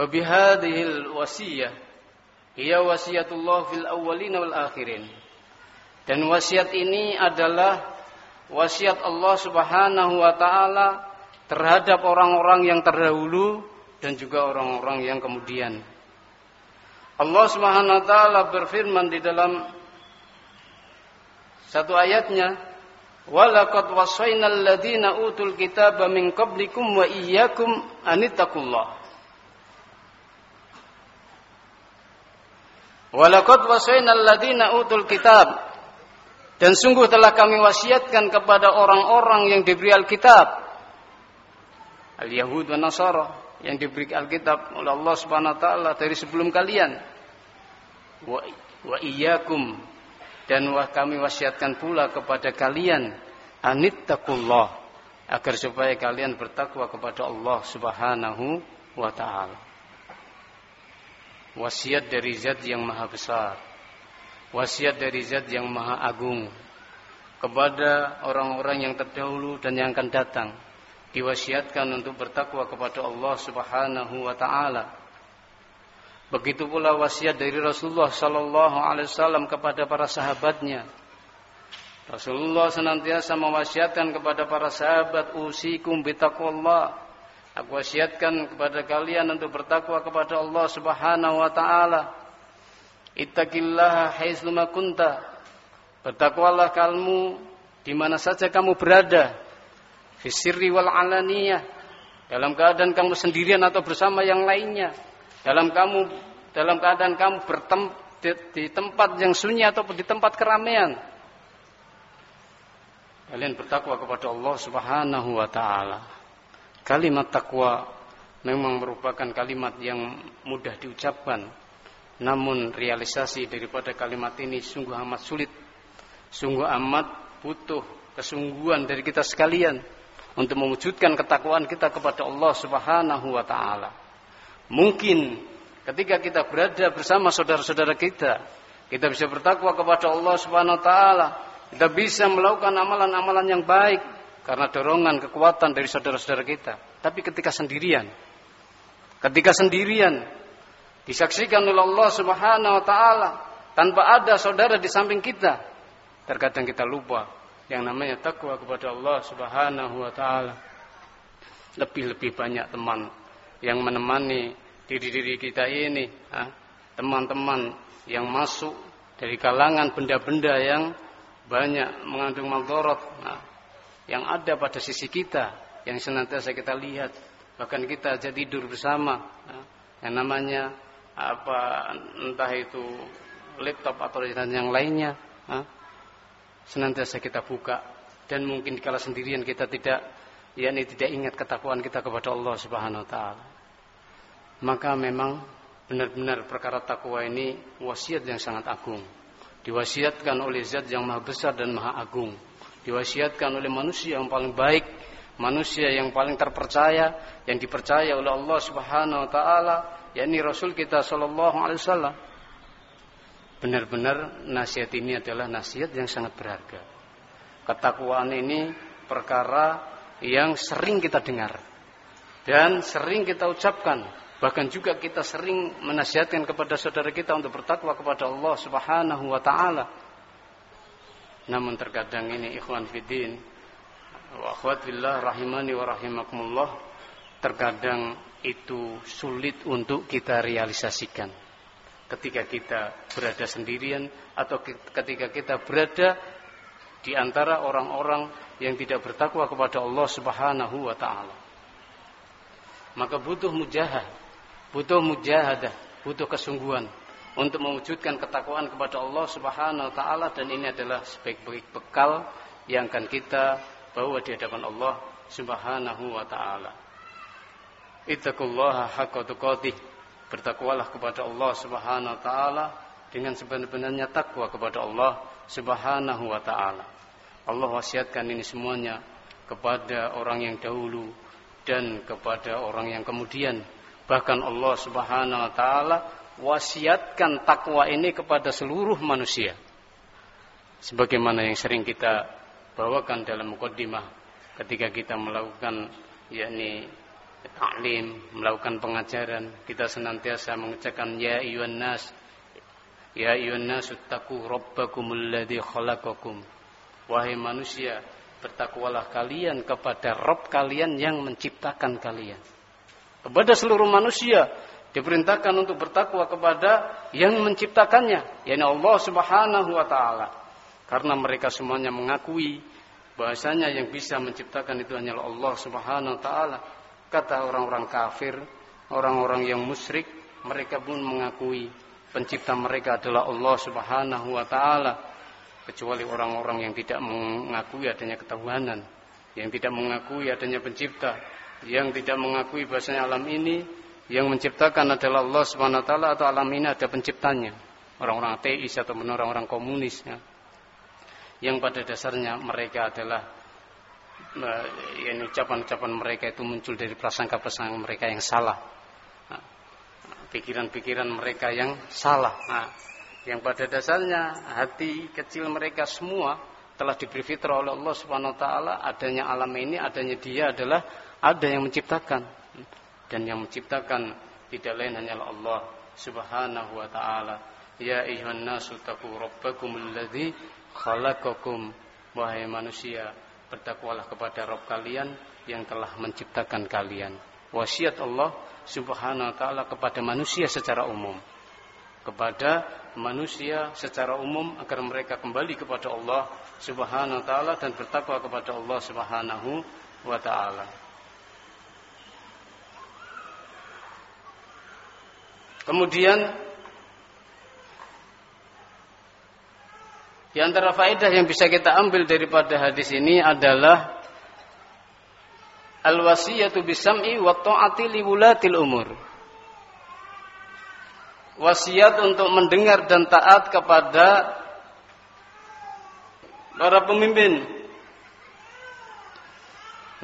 Wa bihadhil wasiyah hiya wasiyatullah fil awwalin wal akhirin. Dan wasiat ini adalah wasiat Allah Subhanahu wa taala terhadap orang-orang yang terdahulu dan juga orang-orang yang kemudian. Allah Subhanahu wa taala berfirman di dalam satu ayatnya, "Walaqad wasainal ladzina utul kitaba min qablikum wa iyyakum anittaqullah." Walaqad wasainal ladzina utul kitab dan sungguh telah kami wasiatkan kepada orang-orang yang diberi Alkitab Al-Yahud wa Nasara yang diberi Alkitab oleh Allah Subhanahu wa taala dari sebelum kalian. Wa, wa iyyakum dan wah kami wasiatkan pula kepada kalian anittaqullah agar supaya kalian bertakwa kepada Allah Subhanahu wa taala. Wasiat dari zat yang maha besar. Wasiat dari zat yang maha agung kepada orang-orang yang terdahulu dan yang akan datang diwasiatkan untuk bertakwa kepada Allah Subhanahu wa taala. Begitu pula wasiat dari Rasulullah sallallahu alaihi wasallam kepada para sahabatnya. Rasulullah senantiasa mewasiatkan kepada para sahabat usikum bitaqwallah. Aku wasiatkan kepada kalian untuk bertakwa kepada Allah Subhanahu wa taala. Ittaqillaha haitsu kunta. Bertakwalah kamu di mana saja kamu berada Fisirri wal alaniyah dalam keadaan kamu sendirian atau bersama yang lainnya, dalam kamu dalam keadaan kamu bertem, di, di tempat yang sunyi ataupun di tempat keramaian. Kalian bertakwa kepada Allah Subhanahu wa taala. Kalimat takwa memang merupakan kalimat yang mudah diucapkan. Namun realisasi daripada kalimat ini sungguh amat sulit. Sungguh amat butuh kesungguhan dari kita sekalian untuk mewujudkan ketakwaan kita kepada Allah Subhanahu wa taala. Mungkin ketika kita berada bersama saudara-saudara kita, kita bisa bertakwa kepada Allah Subhanahu wa taala. Kita bisa melakukan amalan-amalan yang baik karena dorongan kekuatan dari saudara-saudara kita. Tapi ketika sendirian, ketika sendirian disaksikan oleh Allah Subhanahu wa taala tanpa ada saudara di samping kita, terkadang kita lupa yang namanya takwa kepada Allah Subhanahu wa taala. Lebih-lebih banyak teman yang menemani diri-diri kita ini, teman-teman yang masuk dari kalangan benda-benda yang banyak mengandung maldorot yang ada pada sisi kita yang senantiasa kita lihat. Bahkan kita jadi tidur bersama yang namanya apa entah itu laptop atau yang lainnya senantiasa kita buka dan mungkin kalau sendirian kita tidak yakni tidak ingat ketakwaan kita kepada Allah Subhanahu wa taala. Maka memang benar-benar perkara takwa ini wasiat yang sangat agung. Diwasiatkan oleh zat yang maha besar dan maha agung. Diwasiatkan oleh manusia yang paling baik, manusia yang paling terpercaya, yang dipercaya oleh Allah Subhanahu wa taala, yakni Rasul kita sallallahu alaihi wasallam benar-benar nasihat ini adalah nasihat yang sangat berharga. Ketakwaan ini perkara yang sering kita dengar dan sering kita ucapkan. Bahkan juga kita sering menasihatkan kepada saudara kita untuk bertakwa kepada Allah Subhanahu wa taala. Namun terkadang ini ikhwan fiddin wa akhwat rahimani wa rahimakumullah terkadang itu sulit untuk kita realisasikan ketika kita berada sendirian atau ketika kita berada di antara orang-orang yang tidak bertakwa kepada Allah Subhanahu wa taala. Maka butuh mujahah, butuh mujahadah, butuh kesungguhan untuk mewujudkan ketakwaan kepada Allah Subhanahu wa taala dan ini adalah sebaik-baik bekal yang akan kita bawa di hadapan Allah Subhanahu wa taala. Ittaqullaha haqqa tuqatih bertakwalah kepada Allah Subhanahu wa taala dengan sebenar-benarnya takwa kepada Allah Subhanahu wa taala. Allah wasiatkan ini semuanya kepada orang yang dahulu dan kepada orang yang kemudian. Bahkan Allah Subhanahu wa taala wasiatkan takwa ini kepada seluruh manusia. Sebagaimana yang sering kita bawakan dalam mukaddimah ketika kita melakukan yakni taklim, melakukan pengajaran, kita senantiasa mengucapkan ya ayyuhan nas ya ayyuhan nas taku rabbakumul ladzi khalaqakum. Wahai manusia, bertakwalah kalian kepada Rabb kalian yang menciptakan kalian. Kepada seluruh manusia diperintahkan untuk bertakwa kepada yang menciptakannya, yakni Allah Subhanahu wa taala. Karena mereka semuanya mengakui bahasanya yang bisa menciptakan itu hanyalah Allah Subhanahu wa taala Kata orang-orang kafir, orang-orang yang musyrik, mereka pun mengakui pencipta mereka adalah Allah Subhanahu wa taala. Kecuali orang-orang yang tidak mengakui adanya ketuhanan, yang tidak mengakui adanya pencipta, yang tidak mengakui bahasanya alam ini yang menciptakan adalah Allah Subhanahu wa taala atau alam ini ada penciptanya. Orang-orang ateis atau orang-orang komunis ya. Yang pada dasarnya mereka adalah yang ucapan-ucapan mereka itu muncul dari prasangka-prasangka mereka yang salah. Nah, pikiran-pikiran mereka yang salah. Nah, yang pada dasarnya hati kecil mereka semua telah diberi fitrah oleh Allah Subhanahu wa taala adanya alam ini, adanya dia adalah ada yang menciptakan. Dan yang menciptakan tidak lain hanyalah Allah Subhanahu wa taala. Ya ayyuhan nasu taqu rabbakumul khalaqakum wahai manusia Bertakwalah kepada Rob kalian yang telah menciptakan kalian. Wasiat Allah subhanahu wa ta'ala kepada manusia secara umum. Kepada manusia secara umum agar mereka kembali kepada Allah subhanahu wa ta'ala dan bertakwa kepada Allah subhanahu wa ta'ala. Kemudian di antara faedah yang bisa kita ambil daripada hadis ini adalah al-wasiyatu bisam'i wa ta'ati liwulatil umur. Wasiat untuk mendengar dan taat kepada para pemimpin.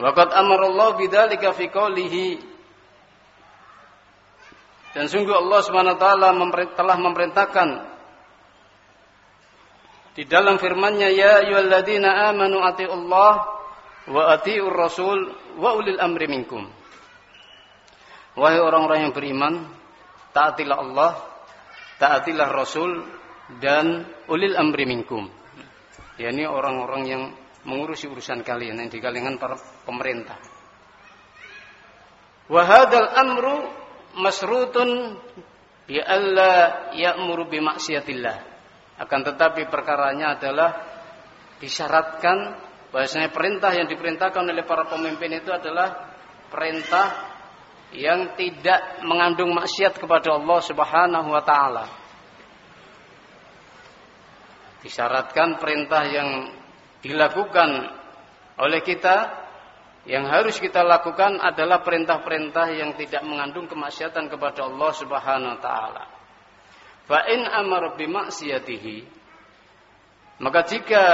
Waqad amarallahu bidzalika fi qoulihi dan sungguh Allah taala telah memerintahkan di dalam firman-Nya ya ayyuhalladzina amanu atiullah wa atiur rasul wa ulil amri minkum. Wahai orang-orang yang beriman, taatilah Allah, taatilah Rasul dan ulil amri minkum. Ya ini orang-orang yang mengurusi urusan kalian yang di kalangan para pemerintah. Wahadal amru masrutun bi alla ya'muru bi maksiatillah. Akan tetapi perkaranya adalah disyaratkan bahwasanya perintah yang diperintahkan oleh para pemimpin itu adalah perintah yang tidak mengandung maksiat kepada Allah Subhanahu wa taala. Disyaratkan perintah yang dilakukan oleh kita yang harus kita lakukan adalah perintah-perintah yang tidak mengandung kemaksiatan kepada Allah Subhanahu wa taala. Fa in amara bimaksiyatihi maka jika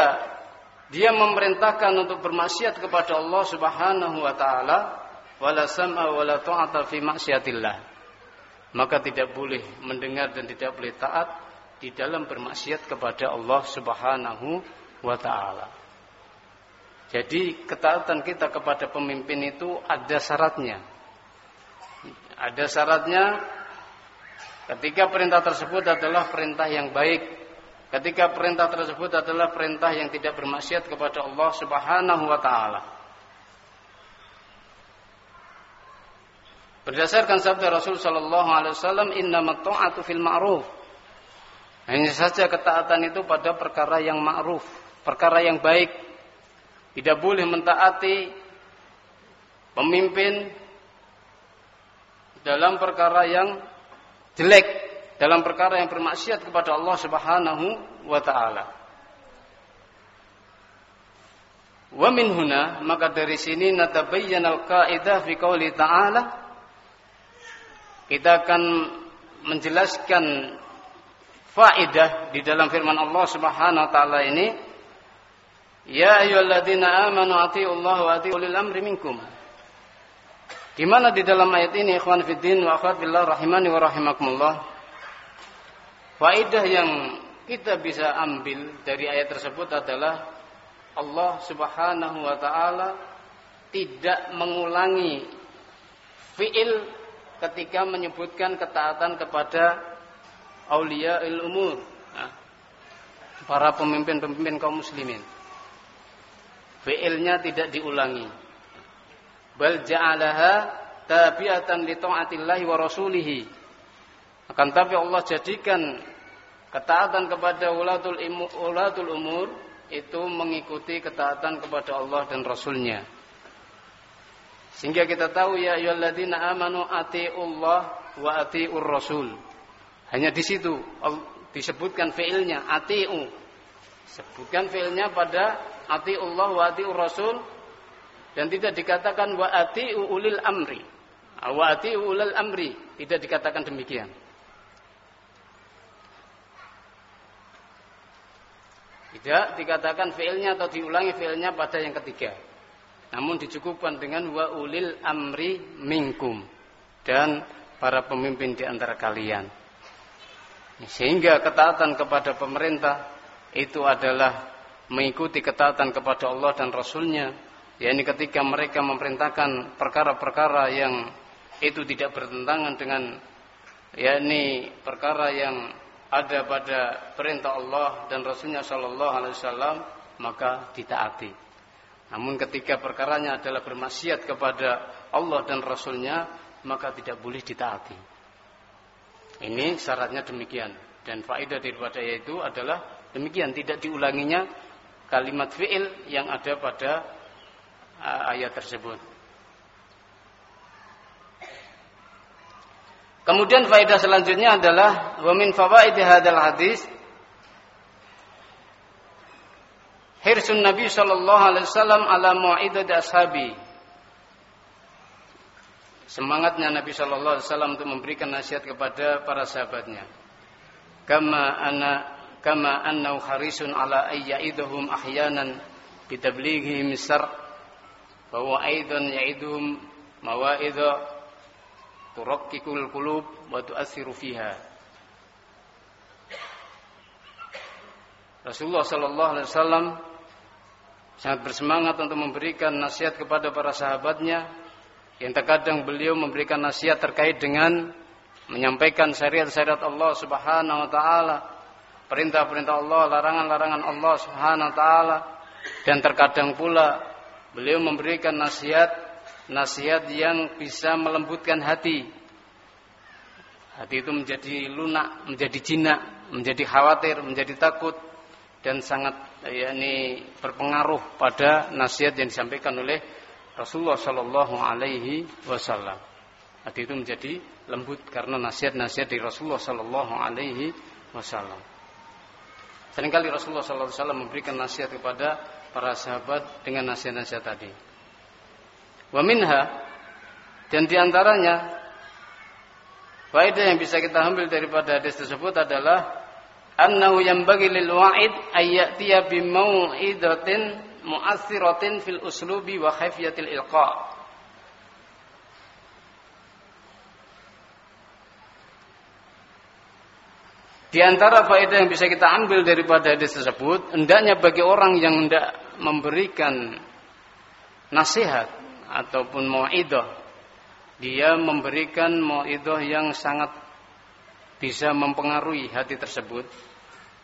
dia memerintahkan untuk bermaksiat kepada Allah Subhanahu wa taala wala sam'a wala maksiatillah maka tidak boleh mendengar dan tidak boleh taat di dalam bermaksiat kepada Allah Subhanahu wa taala. Jadi ketaatan kita kepada pemimpin itu ada syaratnya. Ada syaratnya Ketika perintah tersebut adalah perintah yang baik, ketika perintah tersebut adalah perintah yang tidak bermaksiat kepada Allah Subhanahu wa taala. Berdasarkan sabda Rasul sallallahu alaihi wasallam, "Innamat ta'atu fil ma'ruf." Hanya saja ketaatan itu pada perkara yang ma'ruf, perkara yang baik. Tidak boleh mentaati pemimpin dalam perkara yang jelek dalam perkara yang bermaksiat kepada Allah Subhanahu wa taala. Wa min huna maka dari sini natabayyan al-qaidah fi qouli ta'ala. Kita akan menjelaskan faedah di dalam firman Allah Subhanahu wa taala ini. Ya ayyuhalladzina amanu Allah wa atiiu ulil amri minkum di mana di dalam ayat ini ikhwan fiddin wa akhwat billah rahimani wa rahimakumullah Faidah yang kita bisa ambil dari ayat tersebut adalah Allah Subhanahu wa taala tidak mengulangi fiil ketika menyebutkan ketaatan kepada aulia umur nah, para pemimpin-pemimpin kaum muslimin. Fiilnya tidak diulangi bal ja'alaha tabi'atan li ta'atillahi wa rasulih. Akan tapi Allah jadikan ketaatan kepada ulatul, ulatul umur itu mengikuti ketaatan kepada Allah dan Rasulnya. Sehingga kita tahu ya ayyuhalladzina amanu atiullah wa atiur rasul. Hanya di situ disebutkan fiilnya atiu. Sebutkan fiilnya pada atiullah wa atiur rasul dan tidak dikatakan wa ati ulil amri. Wa ati ulil amri tidak dikatakan demikian. Tidak dikatakan fiilnya atau diulangi fiilnya pada yang ketiga. Namun dicukupkan dengan wa ulil amri minkum dan para pemimpin di antara kalian. Sehingga ketaatan kepada pemerintah itu adalah mengikuti ketaatan kepada Allah dan Rasulnya yakni ketika mereka memerintahkan perkara-perkara yang itu tidak bertentangan dengan yakni perkara yang ada pada perintah Allah dan Rasulnya Shallallahu Alaihi Wasallam maka ditaati. Namun ketika perkaranya adalah bermaksiat kepada Allah dan Rasulnya maka tidak boleh ditaati. Ini syaratnya demikian dan faedah daripada yaitu adalah demikian tidak diulanginya kalimat fiil yang ada pada ayat tersebut. Kemudian faedah selanjutnya adalah wa min fawaidi hadzal hadis hirsun Nabi sallallahu alaihi wasallam ala mu'idati ashabi. Semangatnya Nabi sallallahu alaihi wasallam untuk memberikan nasihat kepada para sahabatnya. Kama ana kama annahu harisun ala ayyaidhum ahyanan bitablighihim sar wa huwa aidan ya'iduhum mawaidha turakkikul qulub wa tu'assiru fiha. Rasulullah sallallahu alaihi wasallam sangat bersemangat untuk memberikan nasihat kepada para sahabatnya yang terkadang beliau memberikan nasihat terkait dengan menyampaikan syariat-syariat Allah Subhanahu wa taala, perintah-perintah Allah, larangan-larangan Allah Subhanahu wa taala dan terkadang pula beliau memberikan nasihat nasihat yang bisa melembutkan hati. Hati itu menjadi lunak, menjadi jinak, menjadi khawatir, menjadi takut dan sangat yakni berpengaruh pada nasihat yang disampaikan oleh Rasulullah Shallallahu Alaihi Wasallam. Hati itu menjadi lembut karena nasihat-nasihat dari Rasulullah Shallallahu Alaihi Wasallam. Seringkali Rasulullah Shallallahu Alaihi Wasallam memberikan nasihat kepada para sahabat dengan nasihat-nasihat tadi. Wa minha dan di antaranya faedah yang bisa kita ambil daripada hadis tersebut adalah annahu yanbaghi lil wa'id ayyatiya bi mau'idatin mu'assiratin fil uslubi wa khayfiyatil ilqa' Di antara faedah yang bisa kita ambil daripada hadis tersebut, hendaknya bagi orang yang hendak memberikan nasihat ataupun mau'idah, dia memberikan mau'idah yang sangat bisa mempengaruhi hati tersebut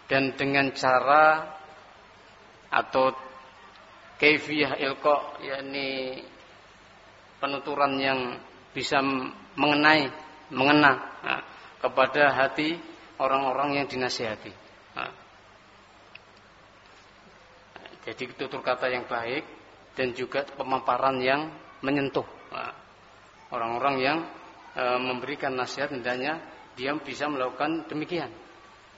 dan dengan cara atau kaifiyah ilqa yakni penuturan yang bisa mengenai mengena kepada hati orang-orang yang dinasihati. Nah, jadi tutur kata yang baik dan juga pemaparan yang menyentuh nah, orang-orang yang e, memberikan nasihat hendaknya dia bisa melakukan demikian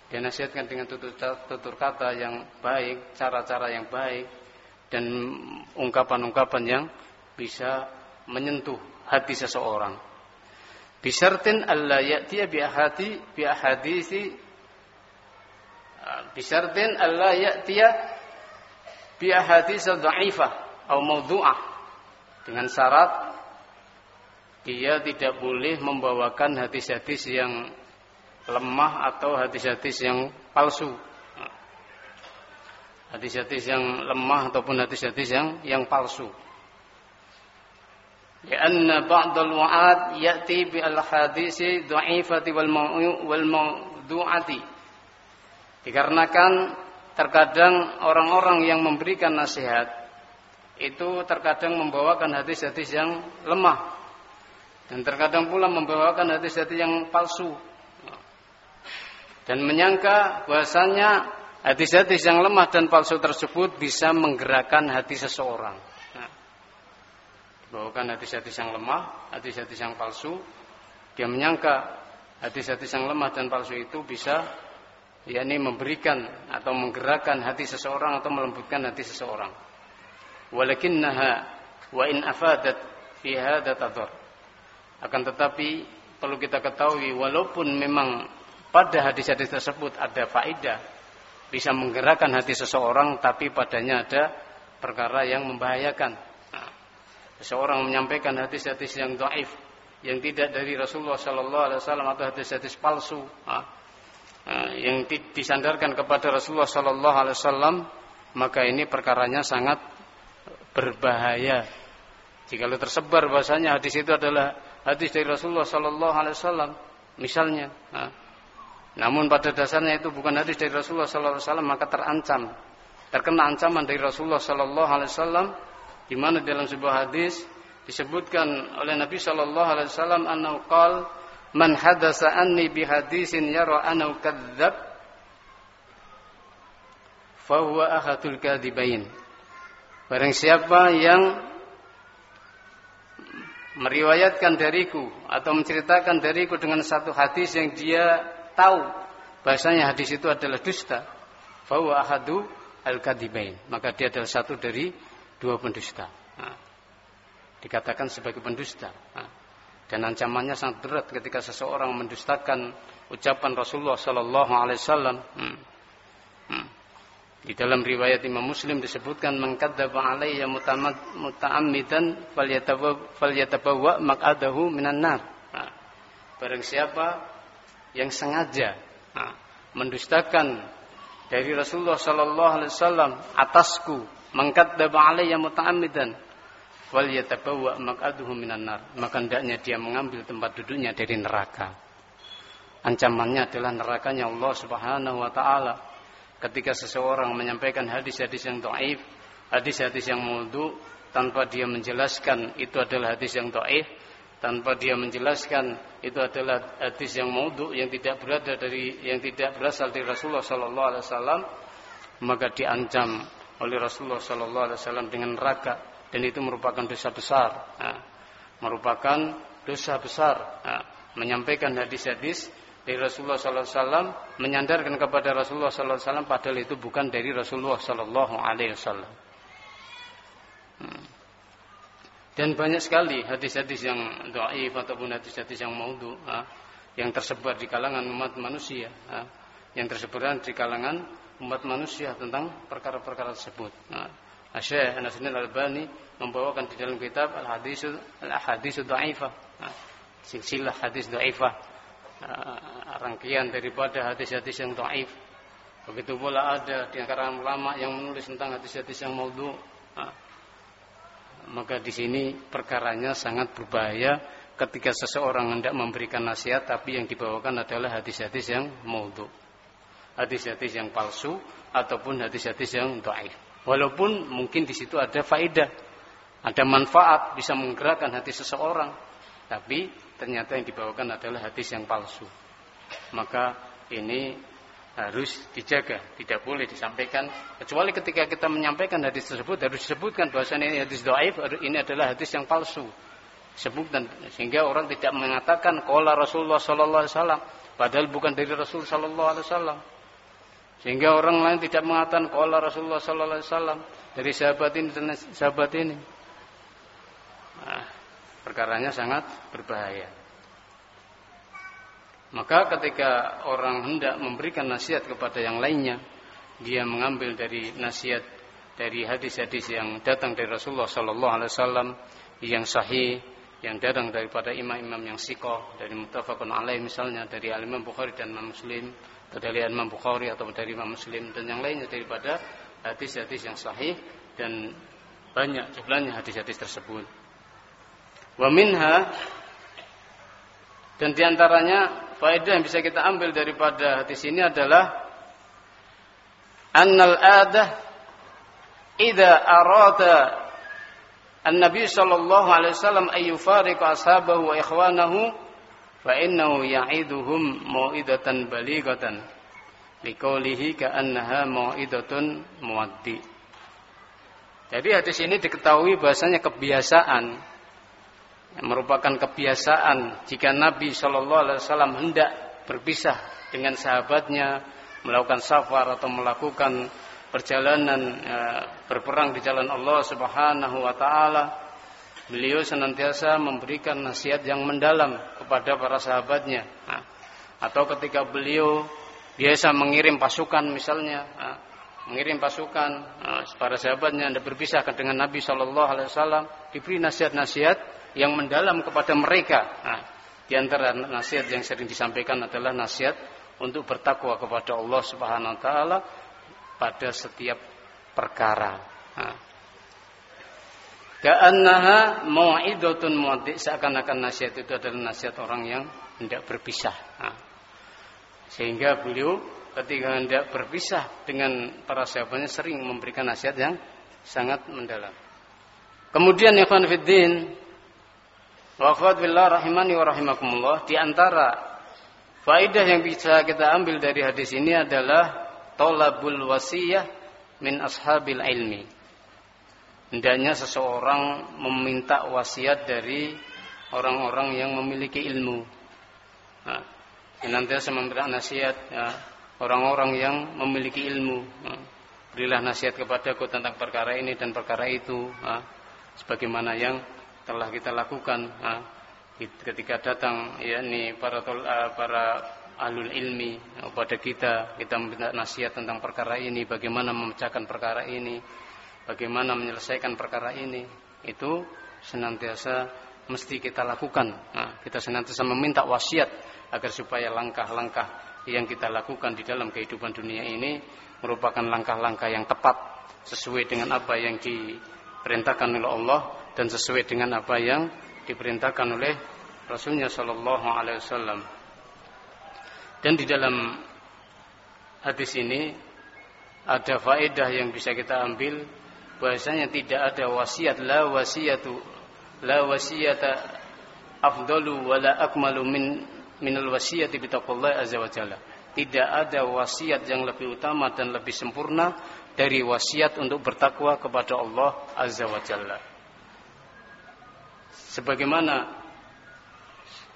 dinasihatkan dengan tutur, tutur kata yang baik, cara-cara yang baik dan ungkapan-ungkapan yang bisa menyentuh hati seseorang. Bisartin alla ya'tiya bi ahadi bi ahadisi bisartin alla ya'tiya bi ahadis dha'ifah atau mawdu'ah dengan syarat dia tidak boleh membawakan hadis-hadis yang lemah atau hadis-hadis yang palsu. Hadis-hadis yang lemah ataupun hadis-hadis yang yang palsu. Ya'ti bi al-hadisi dha'ifati wal wal mawdu'ati. Dikarenakan terkadang orang-orang yang memberikan nasihat itu terkadang membawakan hadis-hadis yang lemah dan terkadang pula membawakan hadis-hadis yang palsu dan menyangka bahasanya hadis-hadis yang lemah dan palsu tersebut bisa menggerakkan hati seseorang. Dibawakan hadis-hadis yang lemah, hadis-hadis yang palsu, dia menyangka hadis-hadis yang lemah dan palsu itu bisa yakni memberikan atau menggerakkan hati seseorang atau melembutkan hati seseorang. Walakinnaha wa in afadat fi hadza Akan tetapi perlu kita ketahui walaupun memang pada hadis-hadis tersebut ada faedah bisa menggerakkan hati seseorang tapi padanya ada perkara yang membahayakan. Seseorang menyampaikan hadis-hadis yang dhaif yang tidak dari Rasulullah sallallahu alaihi wasallam atau hadis-hadis palsu yang disandarkan kepada Rasulullah sallallahu alaihi wasallam maka ini perkaranya sangat berbahaya. Jika tersebar bahasanya hadis itu adalah hadis dari Rasulullah sallallahu alaihi wasallam misalnya namun pada dasarnya itu bukan hadis dari Rasulullah sallallahu alaihi wasallam maka terancam. Terkena ancaman dari Rasulullah sallallahu alaihi wasallam di mana dalam sebuah hadis disebutkan oleh Nabi sallallahu alaihi wasallam annahu qal man hadasa anni bi hadisin yara annahu kadzdzab fa huwa ahadul kadzibain. Barang siapa yang meriwayatkan dariku atau menceritakan dariku dengan satu hadis yang dia tahu bahasanya hadis itu adalah dusta, bahwa ahadu al-kadibain. Maka dia adalah satu dari dua pendusta. Dikatakan sebagai pendusta. Dan ancamannya sangat berat ketika seseorang mendustakan ucapan Rasulullah Sallallahu Alaihi Wasallam. Hmm. Hmm. Di dalam riwayat Imam Muslim disebutkan mengkadzdzaba alayya muta'ammidan falyatabawwa maq'adahu minan nar. Barang siapa yang sengaja mendustakan dari Rasulullah sallallahu alaihi wasallam atasku mengkadzdzaba alayya muta'ammidan falyatabawwa maq'adahu minan nar. Maka hendaknya dia mengambil tempat duduknya dari neraka. Ancamannya adalah nerakanya Allah Subhanahu wa taala ketika seseorang menyampaikan hadis-hadis yang doaif, hadis-hadis yang mudu, tanpa dia menjelaskan itu adalah hadis yang doaif, tanpa dia menjelaskan itu adalah hadis yang mudu yang tidak berada dari yang tidak berasal dari Rasulullah Sallallahu Alaihi Wasallam, maka diancam oleh Rasulullah Sallallahu Alaihi Wasallam dengan neraka dan itu merupakan dosa besar, nah, merupakan dosa besar. Nah, menyampaikan hadis-hadis dari Rasulullah Sallallahu Alaihi Wasallam menyandarkan kepada Rasulullah Sallallahu Alaihi Wasallam padahal itu bukan dari Rasulullah Sallallahu Alaihi Wasallam. Hmm. Dan banyak sekali hadis-hadis yang doaif ataupun hadis-hadis yang maudhu yang tersebar di kalangan umat manusia, yang tersebar di kalangan umat manusia tentang perkara-perkara tersebut. Nah, Syekh Nasruddin Al-Albani membawakan di dalam kitab Al-Hadis Al-Hadis Dhaifah. Silsilah hadis dhaifah uh, rangkaian daripada hadis-hadis yang dhaif. Begitu pula ada di antara ulama yang menulis tentang hadis-hadis yang maudhu. Uh, maka di sini perkaranya sangat berbahaya ketika seseorang hendak memberikan nasihat tapi yang dibawakan adalah hadis-hadis yang maudhu. Hadis-hadis yang palsu ataupun hadis-hadis yang dhaif. Walaupun mungkin di situ ada faedah, ada manfaat bisa menggerakkan hati seseorang, tapi ternyata yang dibawakan adalah hadis yang palsu. Maka ini harus dijaga, tidak boleh disampaikan kecuali ketika kita menyampaikan hadis tersebut harus disebutkan bahwasanya ini hadis dhaif, ini adalah hadis yang palsu. Sebutkan sehingga orang tidak mengatakan qala Rasulullah sallallahu alaihi wasallam padahal bukan dari Rasul sallallahu alaihi wasallam. Sehingga orang lain tidak mengatakan qala Rasulullah sallallahu alaihi wasallam dari sahabat ini dan sahabat ini. Nah, perkaranya sangat berbahaya. Maka ketika orang hendak memberikan nasihat kepada yang lainnya, dia mengambil dari nasihat dari hadis-hadis yang datang dari Rasulullah Sallallahu Alaihi Wasallam yang sahih, yang datang daripada imam-imam yang sikoh dari mutafakun alaih misalnya dari Imam Bukhari dan Muslim dari Imam Bukhari atau dari Imam Muslim dan yang lainnya daripada hadis-hadis yang sahih dan banyak jumlahnya hadis-hadis tersebut. Wa minha dan di antaranya faedah yang bisa kita ambil daripada hadis ini adalah annal adah idza arada an-nabi sallallahu alaihi wasallam ay yufariqa ashabahu wa ikhwanahu fa innahu ya'iduhum mau'idatan balighatan. Liqaulihi ka'annaha mau'idatun muwaddi. Jadi hadis ini diketahui bahasanya kebiasaan. Merupakan kebiasaan jika Nabi Shallallahu Alaihi Wasallam hendak berpisah dengan sahabatnya melakukan safar atau melakukan perjalanan e, berperang di jalan Allah Subhanahu Wa Taala beliau senantiasa memberikan nasihat yang mendalam kepada para sahabatnya atau ketika beliau biasa mengirim pasukan misalnya mengirim pasukan para sahabatnya anda berpisah dengan Nabi Shallallahu Alaihi Wasallam diberi nasihat-nasihat yang mendalam kepada mereka. Di antara nasihat yang sering disampaikan adalah nasihat untuk bertakwa kepada Allah Subhanahu wa taala pada setiap perkara. Ka'annaha mau'idatun muaddi seakan-akan nasihat itu adalah nasihat orang yang hendak berpisah. Nah. Sehingga beliau ketika hendak berpisah dengan para sahabatnya sering memberikan nasihat yang sangat mendalam. Kemudian Ikhwan Fiddin Wafat billah rahimani wa rahimakumullah di antara faedah yang bisa kita ambil dari hadis ini adalah tolabul wasiyah min ashabil ilmi. Hendaknya seseorang meminta wasiat dari orang-orang yang memiliki ilmu. Nah, senantiasa memberikan nasihat ya, orang-orang yang memiliki ilmu. Nah, berilah nasihat kepadaku tentang perkara ini dan perkara itu. Nah, sebagaimana yang telah kita lakukan. Nah, ketika datang yakni para eh, para alul ilmi kepada kita kita minta nasihat tentang perkara ini bagaimana memecahkan perkara ini bagaimana menyelesaikan perkara ini itu senantiasa mesti kita lakukan nah, kita senantiasa meminta wasiat agar supaya langkah-langkah yang kita lakukan di dalam kehidupan dunia ini merupakan langkah-langkah yang tepat sesuai dengan apa yang diperintahkan oleh Allah dan sesuai dengan apa yang diperintahkan oleh Rasulnya Shallallahu Alaihi Wasallam. Dan di dalam hadis ini ada faedah yang bisa kita ambil bahasanya tidak ada wasiat la wasiatu la wasiyata afdalu wala akmalu min minal wasiyati bitaqullah azza wa jalla. Tidak ada wasiat yang lebih utama dan lebih sempurna dari wasiat untuk bertakwa kepada Allah azza wa jalla. Sebagaimana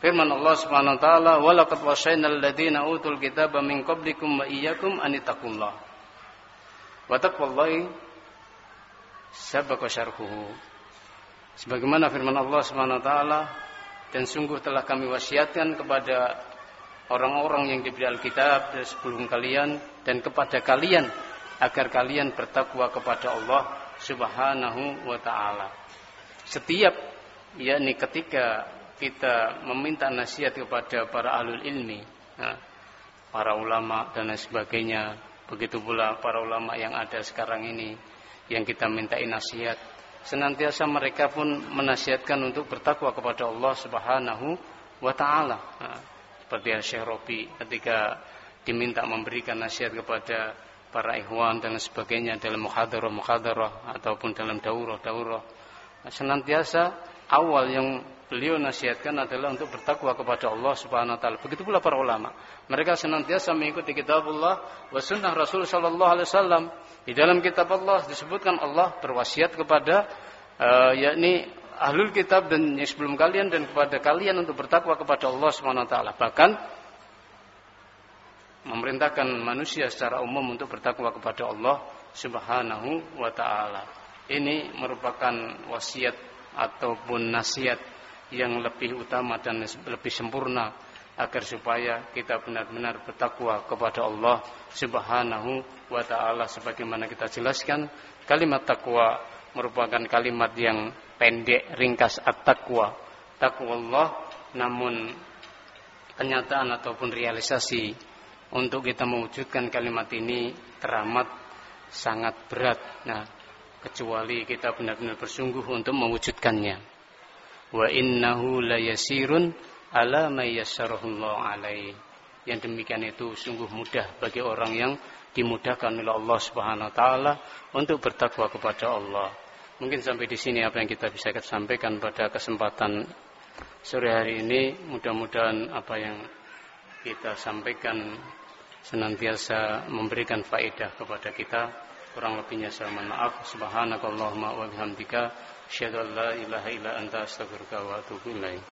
Firman Allah Subhanahu wa taala, "Wa laqad wasayna alladziina utul kitaba min qablikum wa iyyakum an taqullah." Wa taqwallahi sabaqa syarhuhu. Sebagaimana firman Allah Subhanahu wa taala, dan sungguh telah kami wasiatkan kepada orang-orang yang diberi Alkitab sebelum kalian dan kepada kalian agar kalian bertakwa kepada Allah Subhanahu wa taala. Setiap yakni ketika kita meminta nasihat kepada para ahlul ilmi, para ulama dan lain sebagainya, begitu pula para ulama yang ada sekarang ini yang kita mintai nasihat, senantiasa mereka pun menasihatkan untuk bertakwa kepada Allah Subhanahu wa taala. Nah, seperti Syekh Robi ketika diminta memberikan nasihat kepada para ikhwan dan sebagainya dalam muhadarah-muhadarah ataupun dalam daurah-daurah. Nah, senantiasa awal yang beliau nasihatkan adalah untuk bertakwa kepada Allah Subhanahu wa taala. Begitu pula para ulama. Mereka senantiasa mengikuti kitabullah wa sunnah Rasul sallallahu alaihi wasallam. Di dalam kitab Allah disebutkan Allah berwasiat kepada uh, yakni ahlul kitab dan yang sebelum kalian dan kepada kalian untuk bertakwa kepada Allah Subhanahu wa taala. Bahkan memerintahkan manusia secara umum untuk bertakwa kepada Allah Subhanahu wa taala. Ini merupakan wasiat ataupun nasihat yang lebih utama dan lebih sempurna agar supaya kita benar-benar bertakwa kepada Allah Subhanahu wa taala. Sebagaimana kita jelaskan kalimat takwa merupakan kalimat yang pendek ringkas at-taqwa. Takwa Allah namun kenyataan ataupun realisasi untuk kita mewujudkan kalimat ini teramat sangat berat. Nah kecuali kita benar-benar bersungguh untuk mewujudkannya wa innahu layasirun ala may yassarahullah alaih. Yang demikian itu sungguh mudah bagi orang yang dimudahkan oleh Allah Subhanahu wa taala untuk bertakwa kepada Allah. Mungkin sampai di sini apa yang kita bisa sampaikan pada kesempatan sore hari ini. Mudah-mudahan apa yang kita sampaikan senantiasa memberikan faedah kepada kita. Kurang lebihnya saya mohon maaf. Subhanakallahumma wa bihamdika Asyhadu an la ilaha illa anta astaghfiruka wa atubu ilaik.